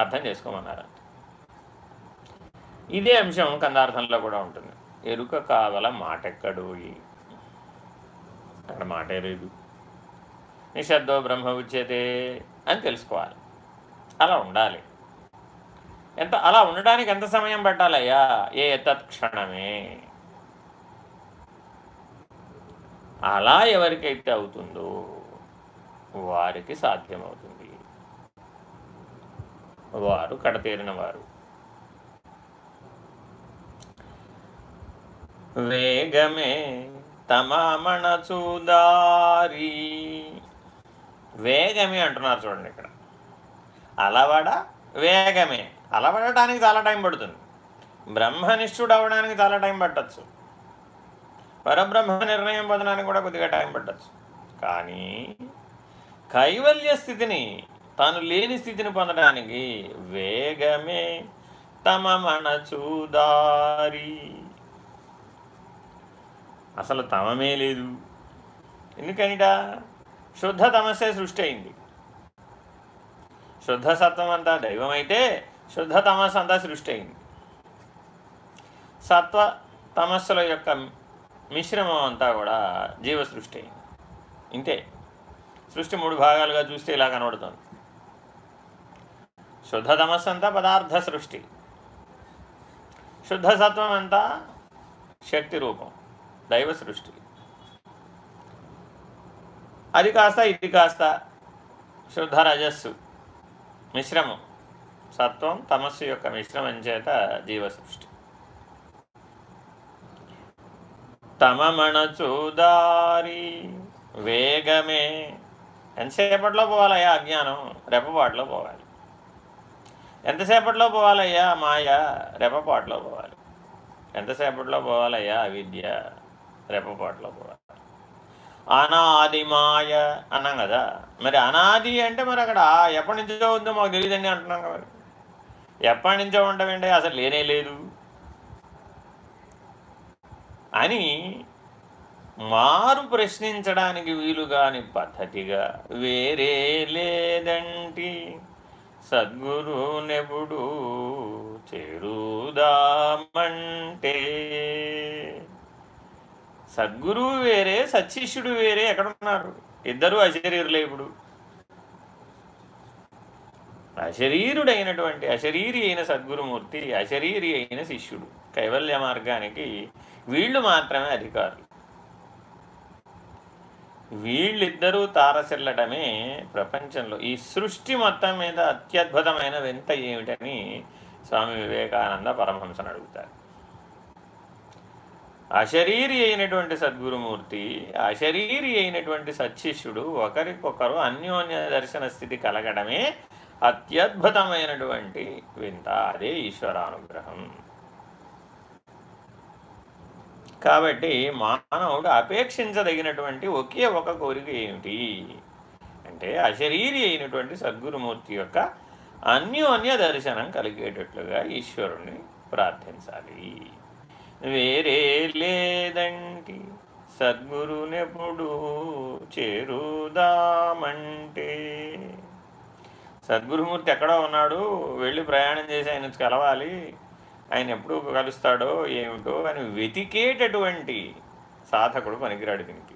అర్థం చేసుకోమన్నారంతే ఇదే అంశం కందార్థంలో కూడా ఉంటుంది. ఎరుక కావల మాటెక్కడోయి అక్కడ మాటే లేదు. నిశ్శబ్దో బ్రహ్మ ఉచ్యతే అని తెలుసుకోవాలి. అలా ఉండాలి. ఎంత అలా ఉండడానికి ఎంత సమయం పట్టాలయ్యా? ఏ తత్క్షణమే. అలా ఎవరికైతే అవుతుందో వారికి సాధ్యమవుతుంది. వారు కడతీరిన వారు. వేగమే తమమణచూదారి వేగమే అంటున్నారు చూడండి ఇక్కడ. అలవడ వేగమే. అలవడటానికి చాలా టైం పడుతుంది. బ్రహ్మనిష్ఠుడు అవ్వడానికి చాలా టైం పట్టచ్చు. పరబ్రహ్మ నిర్ణయం పొందడానికి కూడా కొద్దిగా టైం పట్టచ్చు. కానీ కైవల్య స్థితిని తాను లేని స్థితిని పొందడానికి వేగమే తమ మనచూదారి అసలు తమమే లేదు. ఎందుకనిట? శుద్ధ తమస్సే సృష్టి అయింది. శుద్ధ సత్వం అంతా దైవం అయితే శుద్ధ తమస్సు అంతా సృష్టి అయింది సత్వ తమస్సుల యొక్క మిశ్రమం అంతా కూడా జీవ సృష్టి అయింది ఇంతే. సృష్టి మూడు భాగాలుగా చూస్తే ఇలా కనబడుతుంది. శుద్ధ తమస్సు అంతా పదార్థ సృష్టి. శుద్ధ సత్వం అంతా శక్తి రూపం దైవ సృష్టి. అది కాస్త ఇది కాస్త శుద్ధ రజస్సు. మిశ్రమం. సత్వం తమస్సు యొక్క మిశ్రమం చేత జీవ సృష్టి తమమణచూదారి వేగమే. ఎంతసేపట్లో పోవాలయ్యా అజ్ఞానం? రెపపాటులో పోవాలి. ఎంతసేపట్లో పోవాలయ్యా మాయ? రెపపాటులో పోవాలి. ఎంతసేపట్లో పోవాలయ్యా అవిద్య? రెపపాటులో పోవాలి. అనాది మాయ అన్నాం కదా. మరి అనాది అంటే మరి అక్కడ ఎప్పటి నుంచో ఉందో మాకు తెలియదండి అంటున్నాం కదా ఎప్పటి నుంచో ఉండవండి అసలు లేనే లేదు. అని మారు ప్రశ్నించడానికి వీలుగాని పద్ధతిగా వేరే లేదంటి సద్గురునెప్పుడు చేరుదామంటే సద్గురువు వేరే సత్శిష్యుడు వేరే ఎక్కడున్నారు? ఇద్దరు అశరీరులే ఇప్పుడు. అశరీరుడైనటువంటి అశరీరి అయిన సద్గురుమూర్తి అశరీరి అయిన శిష్యుడు కైవల్య మార్గానికి వీళ్ళు మాత్రమే అధికారులు. వీళ్ళిద్దరూ తారసిల్లడమే ప్రపంచంలో. ఈ సృష్టి మొత్తం మీద అత్యద్భుతమైన వింత ఏమిటని స్వామి వివేకానంద పరమహంసను అడుగుతారు. అశరీరి అయినటువంటి సద్గురుమూర్తి అశరీరి అయినటువంటి సత్శిష్యుడు ఒకరికొకరు అన్యోన్య దర్శన స్థితి కలగడమే అత్యద్భుతమైనటువంటి వింత. అదే ఈశ్వరానుగ్రహం. కాబట్టి మానవుడు అపేక్షించదగినటువంటి ఒకే ఒక కోరిక ఏమిటి? అంటే అశరీరి అయినటువంటి సద్గురుమూర్తి యొక్క అన్యోన్య దర్శనం కలిగేటట్లుగా ఈశ్వరుణ్ణి ప్రార్థించాలి. వేరే లేదంటి సద్గురునెప్పుడు చేరుదామంటే. సద్గురుమూర్తి ఎక్కడో ఉన్నాడు వెళ్ళి ప్రయాణం చేసి ఆయన కలవాలి. ఆయన ఎప్పుడు కలుస్తాడో ఏమిటో అని వెతికేటటువంటి సాధకుడు పనికిరాడు దీనికి.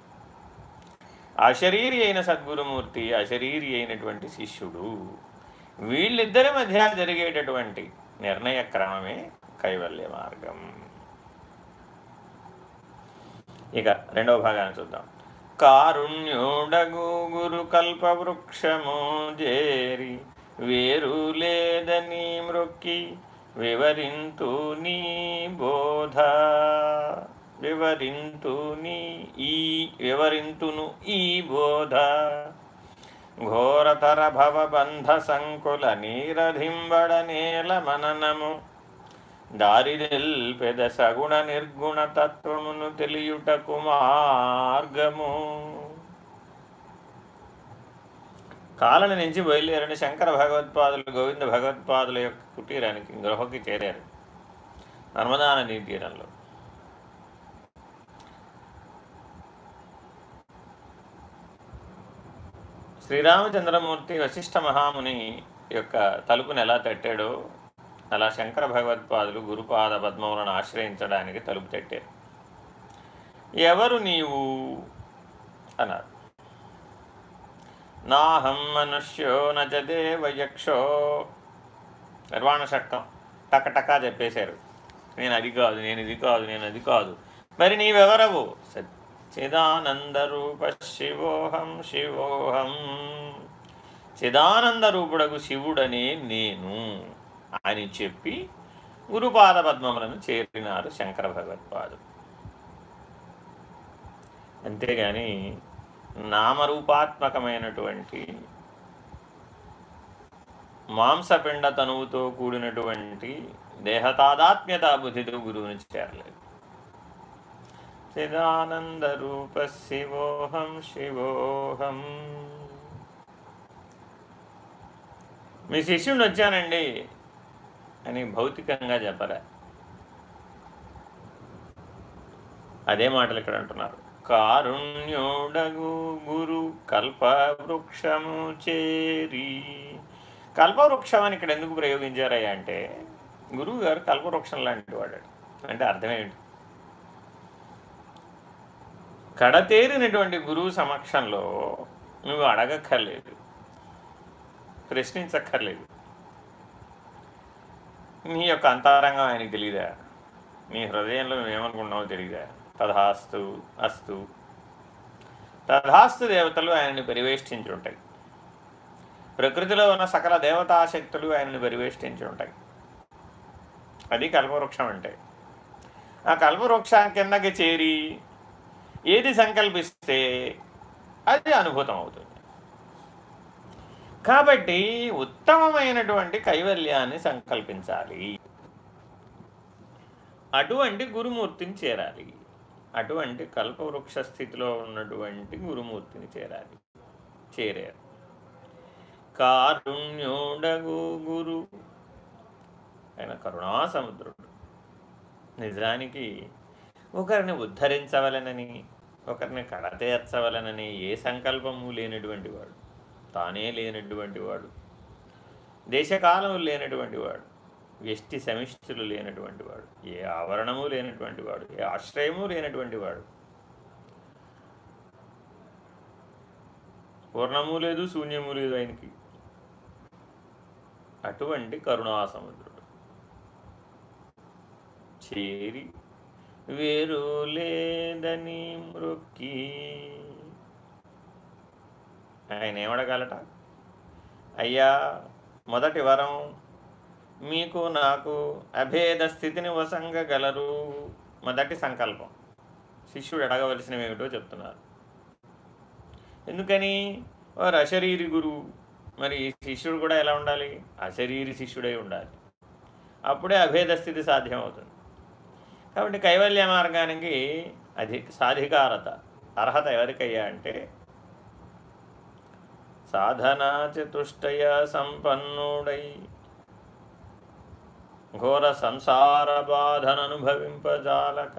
అశరీరి అయిన సద్గురుమూర్తి అశరీరి అయినటువంటి శిష్యుడు వీళ్ళిద్దరి మధ్య జరిగేటటువంటి నిర్ణయ క్రమమే కైవల్య మార్గం. ఇక రెండవ భాగాన్ని చూద్దాం. కారుణ్యుడగు గురు కల్పవృక్షము జేరి వేరు లేదని మృక్కి వివరింతు నీ బోధ. వివరింతు నీ ఈ వివరింతును ఈ బోధ. ఘోరతర భవబంధ సంకుల నీరధింబడ నేల మననము దారిదెల్పెద సగుణ నిర్గుణ తత్వమును తెలియుటకు మార్గము. కాలని నుంచి బయలుదేరిన శంకర భగవత్పాదులు గోవింద భగవత్పాదుల యొక్క కుటీరానికి గృహకి చేరారు. నర్మదా నదీ తీరంలో శ్రీరామచంద్రమూర్తి వశిష్ఠ మహాముని యొక్క తలుపును ఎలా తట్టాడో అలా శంకర భగవత్పాదులు గురుపాద పద్మములను ఆశ్రయించడానికి తలుపు తట్టారు. ఎవరు నీవు? అన్నారు. నాహం మనుష్యో నచ దేవయక్షో నిర్వాణ శక్తం టకటకా చెప్పేశారు. నేను అది కాదు నేను ఇది కాదు నేను అది కాదు. మరి నీవెవరవు? సచ్చిదానందరూప శివోహం శివోహం. చిదానందరూపుడకు శివుడనే నేను. అని చెప్పి గురుపాద పద్మములను చేరినారు శంకర భగవత్పాదు అంతేగాని నామరూపాత్మకమైనటువంటి మాంసపిండ తనువుతో కూడినటువంటి దేహతాదాత్మ్యత బుద్ధితో గురువుని చేరలేదు. చిదానందరూప శివోహం శివోహం. మీ శిష్యుని వచ్చానండి. అని భౌతికంగా చెప్పరా అదే మాటలు ఇక్కడ అంటున్నారు. కారుణ్యోడగు గురు కల్పవృక్షము చేరి కల్పవృక్షం అని ఇక్కడ ఎందుకు ప్రయోగించారయ్యా అంటే గురువు గారు కల్పవృక్షం లాంటి వాడాడు. అంటే అర్థమేంటి కడతేరినటువంటి గురువు సమక్షంలో నువ్వు అడగక్కర్లేదు ప్రశ్నించక్కర్లేదు. నీ యొక్క అంతరంగం ఆయనకి తెలియదా నీ హృదయంలో నువ్వేమనుకుంటున్నావో తెలియదా తథాస్తు అస్తు. తథాస్తు దేవతలు ఆయనని పరివేష్టించి ఉంటాయి ప్రకృతిలో ఉన్న సకల దేవతాశక్తులు ఆయనని పరివేష్టించి ఉంటాయి అది కల్పవృక్షం అంటే. ఆ కల్పవృక్షం కిందకి చేరి ఏది సంకల్పిస్తే అది అనుభూతం అవుతుంది కాబట్టి ఉత్తమమైనటువంటి కైవల్యాన్ని సంకల్పించాలి. అటువంటి గురుమూర్తిని చేరాలి. అటువంటి కల్పవృక్ష స్థితిలో ఉన్నటువంటి గురుమూర్తిని చేరాలి. చేరారు. కారుణ్యోడగు గురు. ఆయన కరుణాసముద్రుడు. నిజానికి ఒకరిని ఉద్ధరించవలనని ఒకరిని కడతేర్చవలనని ఏ సంకల్పము లేనటువంటి వాడు. తానే లేనటువంటి వాడు. దేశకాలము లేనటువంటి వాడు. వ్యష్టి సమిష్టిలు లేనటువంటి వాడు. ఏ ఆవరణము లేనటువంటి వాడు. ఏ ఆశ్రయము లేనటువంటి వాడు. పూర్ణము లేదు శూన్యము లేదు ఆయనకి. అటువంటి కరుణాసముద్రుడు. చేరి వేరు లేదని మృక్కి ఆయన ఏమడగలట? అయ్యా మొదటి వరం మీకు నాకు అభేద స్థితిని వసంగగలరు. మొదటి సంకల్పం. శిష్యుడు అడగవలసినవి ఏమిటో చెప్తున్నారు. ఎందుకని? వారు అశరీరి గురువు మరి శిష్యుడు కూడా ఎలా ఉండాలి? అశరీరి శిష్యుడై ఉండాలి. అప్పుడే అభేద స్థితి సాధ్యమవుతుంది. కాబట్టి కైవల్య మార్గానికి అధి సాధికారత. అర్హత ఎవరికయ్యా అంటే సాధనా చతుష్టయ సంపన్నుడై. ఘోర సంసార బాధననుభవింపజాలక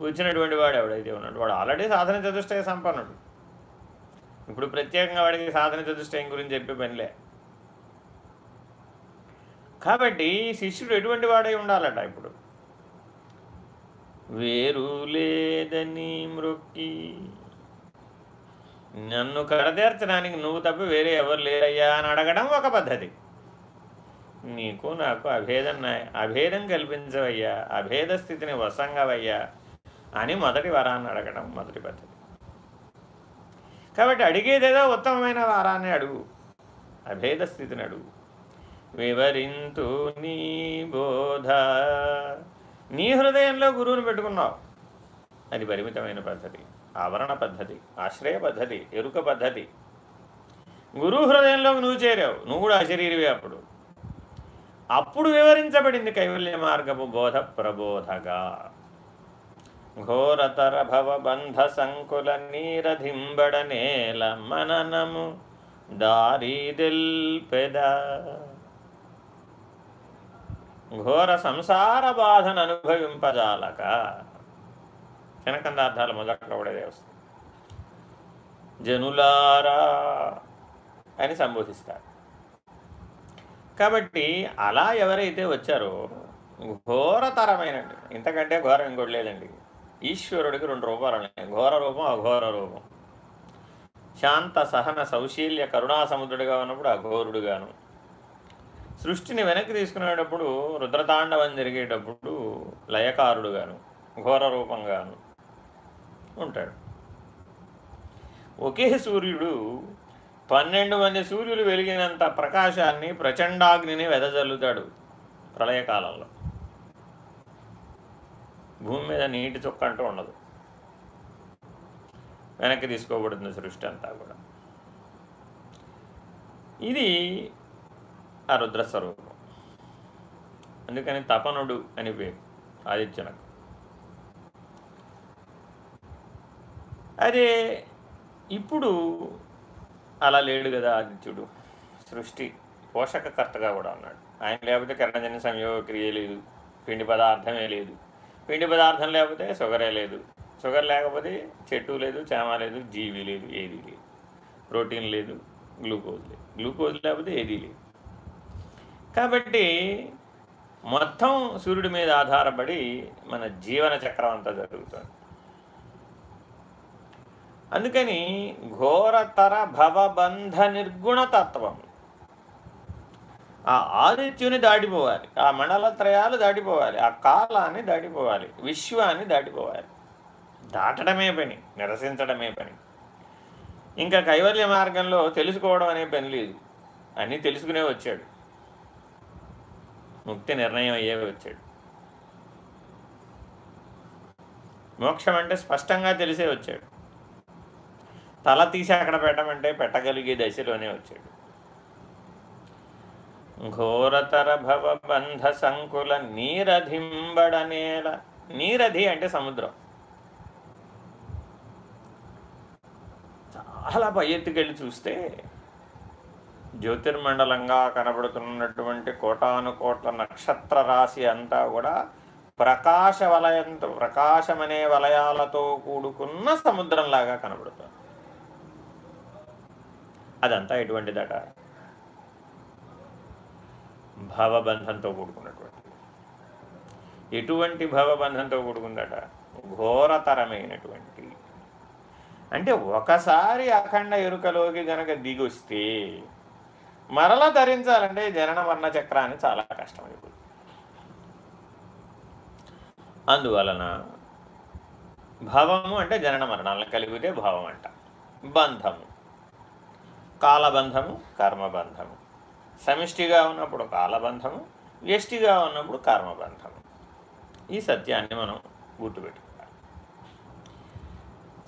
వచ్చినటువంటి వాడు ఎవడైతే ఉన్నాడు వాడు ఆల్రెడీ సాధన చతుష్టయ సంపన్నుడు. ఇప్పుడు ప్రత్యేకంగా వాడికి సాధన చతుష్టయం గురించి చెప్పే పనిలే కాబట్టి శిష్యుడు ఎటువంటి వాడై ఉండాలట ఇప్పుడు? వేరు లేదని మృక్కి నన్ను కడతీర్చడానికి నువ్వు తప్ప వేరే ఎవరు లేరయ్యా అని అడగడం ఒక పద్ధతి. నీకు నాకు అభేదం అభేదం కల్పించవయ్యా అభేద స్థితిని వసంగవయ్యా అని మొదటి వరాన్ని అడగడం మొదటి పద్ధతి. కాబట్టి అడిగేదేదో ఉత్తమమైన వారాన్ని అడుగు అభేద స్థితిని అడుగు. వివరింతు నీ బోధ. నీ హృదయంలో గురువుని పెట్టుకున్నావు. అది పరిమితమైన పద్ధతి. ఆవరణ పద్ధతి ఆశ్రయ పద్ధతి ఎరుక పద్ధతి. గురువు హృదయంలోకి నువ్వు చేరావు. నువ్వు కూడా అశరీరివే అప్పుడు. అప్పుడు వివరించబడింది కైవల్య మార్గపు బోధ ప్రబోధగా. ఘోరతర భవబంధ సంకుల నీరధింబడ నేల మననము దారీదిల్పెద ఘోర సంసార బాధను అనుభవింపజాలక. తినకందార్థాలు మొదట్లో కూడా వస్తుంది. జనులారా అని సంబోధిస్తారు. కాబట్టి అలా ఎవరైతే వచ్చారో ఘోరతరమైన ఇంతకంటే ఘోరం ఇంకోటి లేదండి. ఈశ్వరుడికి రెండు రూపాలు ఉన్నాయి. ఘోర రూపం అఘోర రూపం. శాంత సహన సౌశీల్య కరుణా సముద్రుడిగా ఉన్నప్పుడు అఘోరుడుగాను. సృష్టిని వెనక్కి తీసుకునేటప్పుడు రుద్రతాండవం జరిగేటప్పుడు లయకారుడుగాను. ఘోర రూపంగాను. ఉంటాడు. ఒకే సూర్యుడు పన్నెండు మంది సూర్యులు వెలిగినంత ప్రకాశాన్ని ప్రచండాగ్నిని వెదజల్లుతాడు ప్రళయకాలంలో భూమి మీద నీటి చుక్క అంటూ ఉండదు. వెనక్కి తీసుకోబడుతుంది సృష్టి అంతా కూడా. ఇది ఆ రుద్రస్వరూపం. అందుకని తపనుడు అని పేరు ఆదిత్యనకు. అదే ఇప్పుడు అలా లేడు కదా ఆదిత్యుడు సృష్టి. పోషకకర్తగా కూడా ఉన్నాడు. ఆయన లేకపోతే కరణజన్య సంయోగ క్రియ లేదు. పిండి పదార్థమే లేదు. పిండి పదార్థం లేకపోతే షుగరే లేదు. షుగర్ లేకపోతే చెట్టు లేదు చేమ లేదు జీవి లేదు ఏది లేదు. ప్రోటీన్ లేదు గ్లూకోజ్ లేదు. గ్లూకోజ్ లేకపోతే ఏదీ లేదు. కాబట్టి మొత్తం సూర్యుడి మీద ఆధారపడి మన జీవన చక్రం అంతా జరుగుతుంది. అందుకని ఘోరతర భవబంధ నిర్గుణతత్వం ఆ ఆదిత్యుని దాటిపోవాలి ఆ మండలత్రయాలు దాటిపోవాలి ఆ కాలాన్ని దాటిపోవాలి విశ్వాన్ని దాటిపోవాలి. దాటడమే పని నిరసించడమే పని. ఇంకా కైవల్య మార్గంలో తెలుసుకోవడం అనే పని లేదు. అన్నీ తెలుసుకునే వచ్చాడు. ముక్తి నిర్ణయం అయ్యే వచ్చాడు. మోక్షం అంటే స్పష్టంగా తెలిసే వచ్చాడు. తల తీసి అక్కడ పెట్టమంటే పెట్టగలిగే దశలోనే వచ్చాడు. ఘోరతర భవ బంధ సంకుల నీరధింబడ నేల. నీరధి అంటే సముద్రం. చాలా పై ఎత్తుకెళ్ళి చూస్తే జ్యోతిర్మండలంగా కనబడుతున్నటువంటి కోటానుకోట్ల నక్షత్ర రాశి అంతా కూడా ప్రకాశ వలయంతో ప్రకాశమనే వలయాలతో కూడుకున్న సముద్రంలాగా కనబడుతుంది. అదంతా ఎటువంటిదట? భవబంధంతో కూడుకున్నటువంటి. ఎటువంటి భవబంధంతో కూడుకుందట? ఘోరతరమైనటువంటి. అంటే ఒకసారి అఖండ ఎరుకలోకి గనక దిగొస్తే మరలా ధరించాలంటే జనన వర్ణ చక్రాన్ని చాలా కష్టమైపోతుంది. అందువలన భవము అంటే జనన మరణాలను కలిగితే భావం అంట బంధము. కాలబంధము కర్మబంధము. సమిష్టిగా ఉన్నప్పుడు కాలబంధము వ్యష్టిగా ఉన్నప్పుడు కర్మబంధము. ఈ సత్యాన్ని మనం గుర్తుపెట్టుకోవాలి.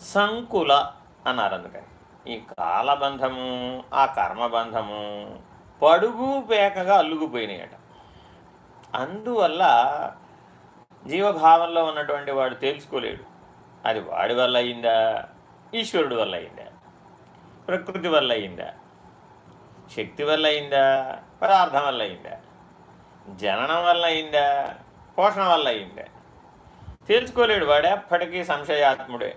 సంకుల అన్నారు అందుకని. ఈ కాలబంధము ఆ కర్మబంధము పడుగు పేకగా అల్లుకుపోయినాయట. అందువల్ల జీవభావంలో ఉన్నటువంటి వాడు తెలుసుకోలేడు. అది వాడి వల్ల అయిందా? ఈశ్వరుడు వల్ల అయిందా? ప్రకృతి వల్ల అయిందా? శక్తి వల్ల అయిందా? పదార్థం వల్ల అయిందా? జననం వల్ల అయిందా? పోషణ వల్ల అయిందా? తేల్చుకోలేడు వాడు ఎప్పటికీ సంశయాత్ముడే.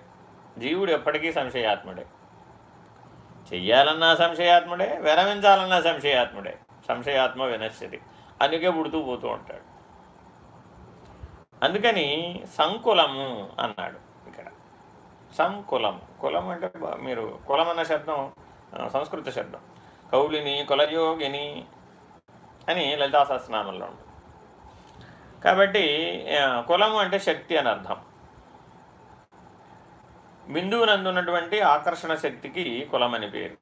జీవుడు ఎప్పటికీ సంశయాత్ముడే. చెయ్యాలన్నా సంశయాత్ముడే విరమించాలన్నా సంశయాత్ముడే. సంశయాత్మ వినశ్యతి అందుకే పుడుతూ పోతూ ఉంటాడు. అందుకని సంకులము అన్నాడు. సంకులం కులం. అంటే మీరు కులం అన్న శబ్దం సంస్కృత శబ్దం. కౌలిని కులయోగిని అని లలితా సహస్రనామంలో ఉంది కాబట్టి కులము అంటే శక్తి అని అర్థం. బిందువునందున్నటువంటి ఆకర్షణ శక్తికి కులమని పేరు.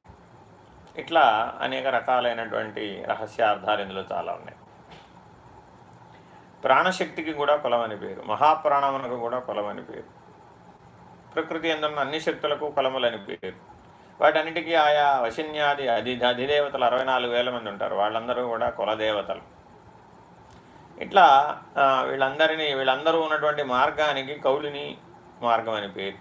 ఇట్లా అనేక రకాలైనటువంటి రహస్యార్థాలు ఇందులో చాలా ఉన్నాయి. ప్రాణశక్తికి కూడా కులమని పేరు. మహాప్రాణమునకు కూడా కులమని పేరు. ప్రకృతి ఎందున్న అన్ని శక్తులకు కులములని పేరు. వాటన్నిటికీ ఆయా వశిన్యాది అధి అధిదేవతలు అరవై నాలుగు వేల మంది ఉంటారు. వాళ్ళందరూ కూడా కులదేవతలు ఇట్లా వీళ్ళందరినీ వీళ్ళందరూ ఉన్నటువంటి మార్గానికి కౌలిని మార్గం అని పేరు.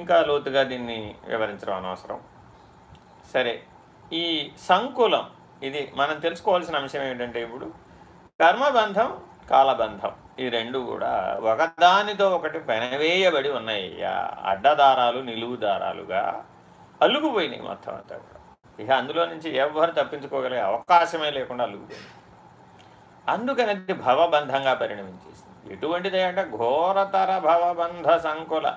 ఇంకా లోతుగా దీన్ని వివరించడం అనవసరం. సరే ఈ సంకులం ఇది మనం తెలుసుకోవాల్సిన అంశం ఏమిటంటే ఇప్పుడు కర్మబంధం కాలబంధం. ఈ రెండు కూడా ఒకదానితో ఒకటి పెనవేయబడి ఉన్నాయ్యా అడ్డదారాలు నిలువు దారాలుగా మొత్తం అంతా కూడా. ఇక అందులో నుంచి ఎవరు తప్పించుకోగలిగే అవకాశమే లేకుండా అలుగుపోయింది. అందుకని భవబంధంగా పరిణమించేసింది. ఎటువంటిది అంటే ఘోరతర భవబంధ సంకుల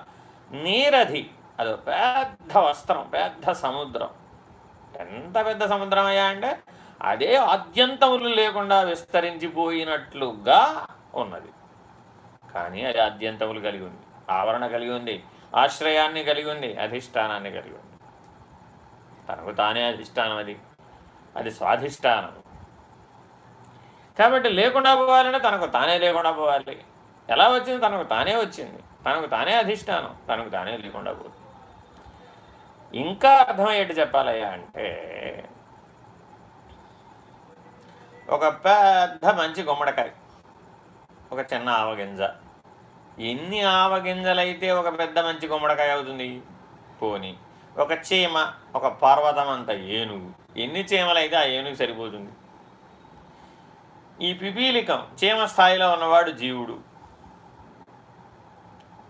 నీరధి. అదో పెద్ద వస్త్రం పెద్ద సముద్రం. ఎంత పెద్ద సముద్రం అయ్యా అంటే అదే ఆద్యంతములు లేకుండా విస్తరించిపోయినట్లుగా ఉన్నది. కానీ అది ఆద్యంతములు కలిగి ఉంది. ఆవరణ కలిగి ఉంది. ఆశ్రయాన్ని కలిగి ఉంది. అధిష్టానాన్ని కలిగి ఉంది. తనకు తానే అధిష్టానం అది. అది స్వాధిష్టానం. కాబట్టి లేకుండా పోవాలంటే తనకు తానే లేకుండా పోవాలి. ఎలా వచ్చింది? తనకు తానే వచ్చింది. తనకు తానే అధిష్టానం. తనకు తానే లేకుండా పోతుంది. ఇంకా అర్థమయ్యేట్టు చెప్పాలయ్యా అంటే ఒక పెద్ద మంచి గుమ్మడికాయ. ఒక చిన్న ఆవగింజ ఎన్ని ఆవగింజలైతే ఒక పెద్ద మంచి గుమ్మడికాయ అవుతుంది? పోని. ఒక చీమ ఒక పర్వతం అంత ఏనుగు. ఎన్ని చీమలైతే ఆ ఏనుగు సరిపోతుంది? ఈ పిపీలికం చీమ స్థాయిలో ఉన్నవాడు జీవుడు.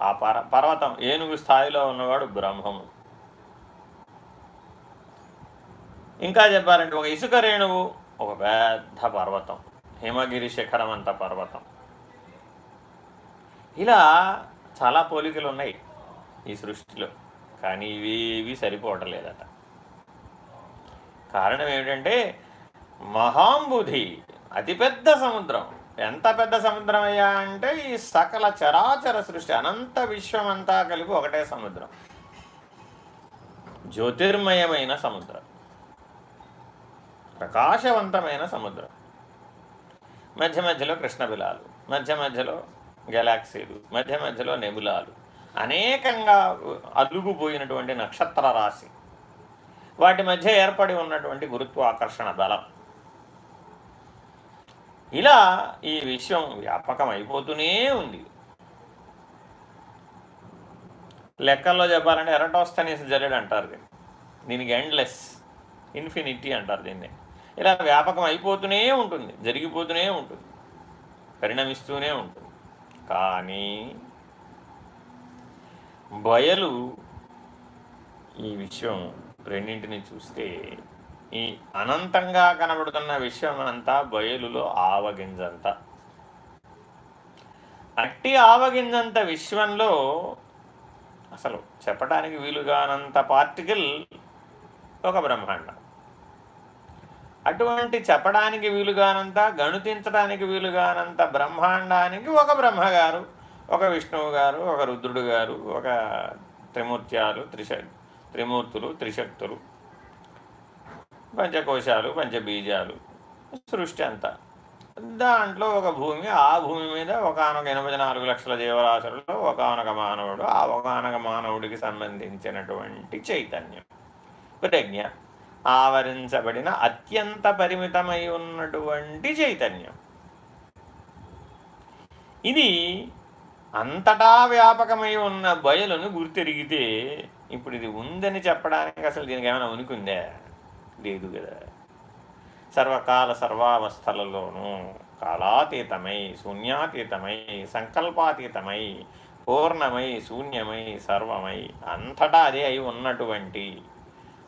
ఆ పర పర్వతం ఏనుగు స్థాయిలో ఉన్నవాడు బ్రహ్మము. ఇంకా చెప్పాలంటే ఒక ఇసుక రేణువు ఒక పెద్ద పర్వతం. హిమగిరి శిఖరం అంత పర్వతం. ఇలా చాలా పోలికలు ఉన్నాయి ఈ సృష్టిలో. కానీ ఇవి సరిపోవటం కారణం ఏమిటంటే మహాంబుధి అతిపెద్ద సముద్రం. ఎంత పెద్ద సముద్రం అయ్యా అంటే ఈ సకల చరాచర సృష్టి అనంత విశ్వమంతా కలిపి ఒకటే సముద్రం. జ్యోతిర్మయమైన సముద్రం. ప్రకాశవంతమైన సముద్రం. మధ్య మధ్యలో కృష్ణబిలాలు మధ్య మధ్యలో గెలాక్సీలు మధ్య మధ్యలో నెబులాలు. అనేకంగా అదుగుపోయినటువంటి నక్షత్ర రాశి. వాటి మధ్య ఏర్పడి ఉన్నటువంటి గురుత్వాకర్షణ బలం. ఇలా ఈ విశ్వం వ్యాపకం అయిపోతూనే ఉంది. లెక్కల్లో చెప్పాలంటే ఎరటోస్తనీస్ జల్లెడ్ అంటారు దీన్ని. దీనికి ఎండ్లెస్ ఇన్ఫినిటీ అంటారు దీన్ని. ఇలా వ్యాపకం అయిపోతూనే ఉంటుంది జరిగిపోతూనే ఉంటుంది పరిణమిస్తూనే ఉంటుంది. కానీ బయలు ఈ విషయం రెండింటిని చూస్తే ఈ అనంతంగా కనబడుతున్న విషయం అంతా బయలులో ఆవగింజంత. అట్టి ఆవగింజంత విశ్వంలో అసలు చెప్పడానికి వీలుగానంత పార్టికల్ ఒక బ్రహ్మాండం. అటువంటి చెప్పడానికి వీలుగానంత గణుతించడానికి వీలుగానంత బ్రహ్మాండానికి ఒక బ్రహ్మగారు ఒక విష్ణువు గారు ఒక రుద్రుడు గారు ఒక త్రిమూర్త్యాలు త్రిశ త్రిమూర్తులు త్రిశక్తులు పంచకోశాలు పంచబీజాలు సృష్టి అంతా. దాంట్లో ఒక భూమి ఆ భూమి మీద ఒకనొక ఎనభై నాలుగు లక్షల జీవరాశులలో ఒకనొక మానవుడు ఆ ఒకనొక మానవుడికి సంబంధించినటువంటి చైతన్యం ప్రజ్ఞ. ఆవరించబడిన అత్యంత పరిమితమై ఉన్నటువంటి చైతన్యం. ఇది అంతటా వ్యాపకమై ఉన్న బయలును గుర్తెరిగితే ఇప్పుడు ఇది ఉందని చెప్పడానికి అసలు దీనికి ఏమైనా ఉనికుందే? లేదు కదా. సర్వకాల సర్వావస్థలలోనూ కాలాతీతమై శూన్యాతీతమై సంకల్పాతీతమై పూర్ణమై శూన్యమై సర్వమై అంతటా అదే అయి ఉన్నటువంటి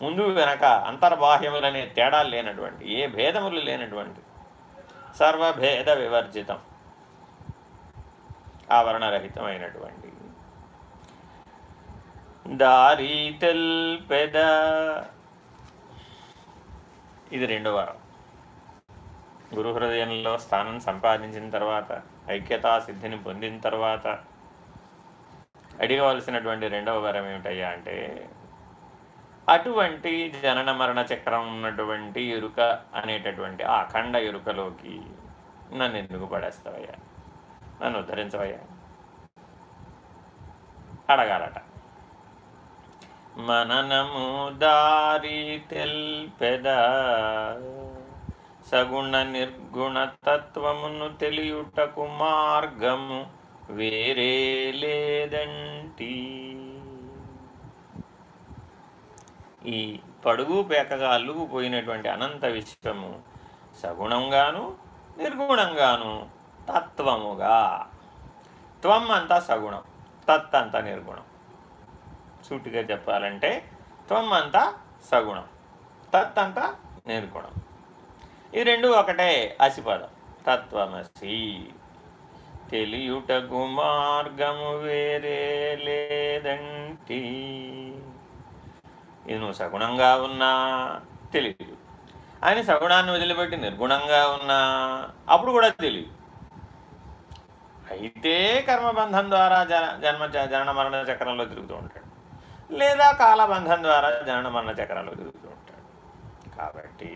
ముందు వెనక. అంతర్బాహ్యములనే తేడాలు లేనటువంటి ఏ భేదములు లేనటువంటి సర్వభేద వివర్జితం ఆవరణరహితమైనటువంటి. దారి తెల్పెద. ఇది రెండో వారం. గురు హృదయంలో స్థానం సంపాదించిన తర్వాత ఐక్యతా సిద్ధిని పొందిన తర్వాత అడిగవలసినటువంటి రెండవ వరం ఏమిటయ్యా అంటే అటువంటి జనన మరణ చక్రం ఉన్నటువంటి ఎరుక అనేటటువంటి ఆ అఖండ ఎరుకలోకి నన్ను ఎందుకు పడేస్తావయ్యా? నన్ను ఉద్ధరించవయ్యా? అడగాలట. మననము దారి తెల్పెద సగుణ నిర్గుణ తత్వమును తెలియుటకు మార్గము వేరే లేదంటీ. ఈ పడుగు పేకగా అల్లుకుపోయినటువంటి అనంత విశ్వము సగుణంగాను నిర్గుణంగాను తత్వముగా. త్వం అంతా సగుణం తత్ అంతా నిర్గుణం. సూటిగా చెప్పాలంటే త్వం అంతా సగుణం తత్ అంతా నిర్గుణం. ఈ రెండు ఒకటే అసిపదం తత్వమసి. తెలియుటకు మార్గము వేరే లేదంటి. ఇది నువ్వు సగుణంగా ఉన్నా తెలియదు ఆయన సగుణాన్ని వదిలిపెట్టి నిర్గుణంగా ఉన్నా అప్పుడు కూడా తెలియదు అయితే కర్మబంధం ద్వారా జన జన్మ జనన మరణ చక్రంలో తిరుగుతూ ఉంటాడు. లేదా కాలబంధం ద్వారా జనన మరణ చక్రంలో తిరుగుతూ ఉంటాడు. కాబట్టి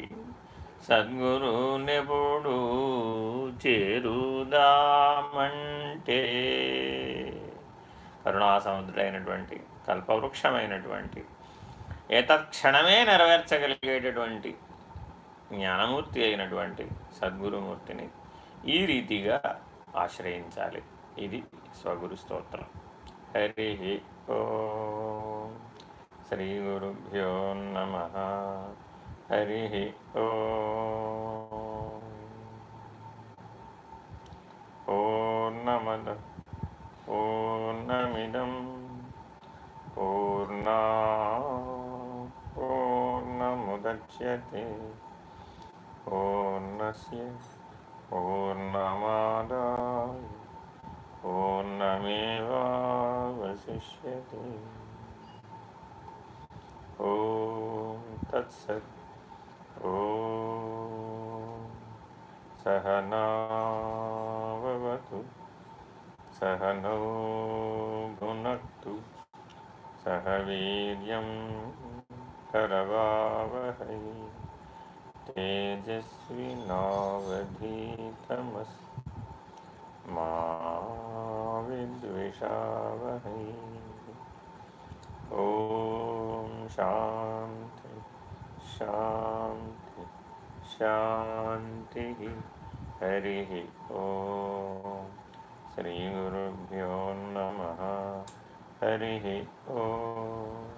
సద్గురు నిపుడు చేరుదామంటే కరుణాసముద్రుడైనటువంటి కల్పవృక్షమైనటువంటి ఏతత్క్షణమే నెరవేర్చగలిగేటటువంటి జ్ఞానమూర్తి అయినటువంటి సద్గురుమూర్తిని ఈ రీతిగా ఆశ్రయించాలి. ఇది స్వగురు స్తోత్రం. హరి ఓ శ్రీ గురుభ్యో నమ. హరి ఓ పూర్ణమద పూర్ణమిదం పూర్ణా पूर्णमुदच्यते पूर्णस्य पूर्णमादाय पूर्णमेवावशिष्यते ॐ तत्सत् ॐ सहनावतु सहनौ भुनक्तु सह वीर्यम् करवावहै तेजस्विनावधीतमस् मा विद्विषावहै ॐ शान्ति शान्ति शान्तिः। हरिः ॐ। श्रीगुरुभ्यो नमः। हरिः ॐ।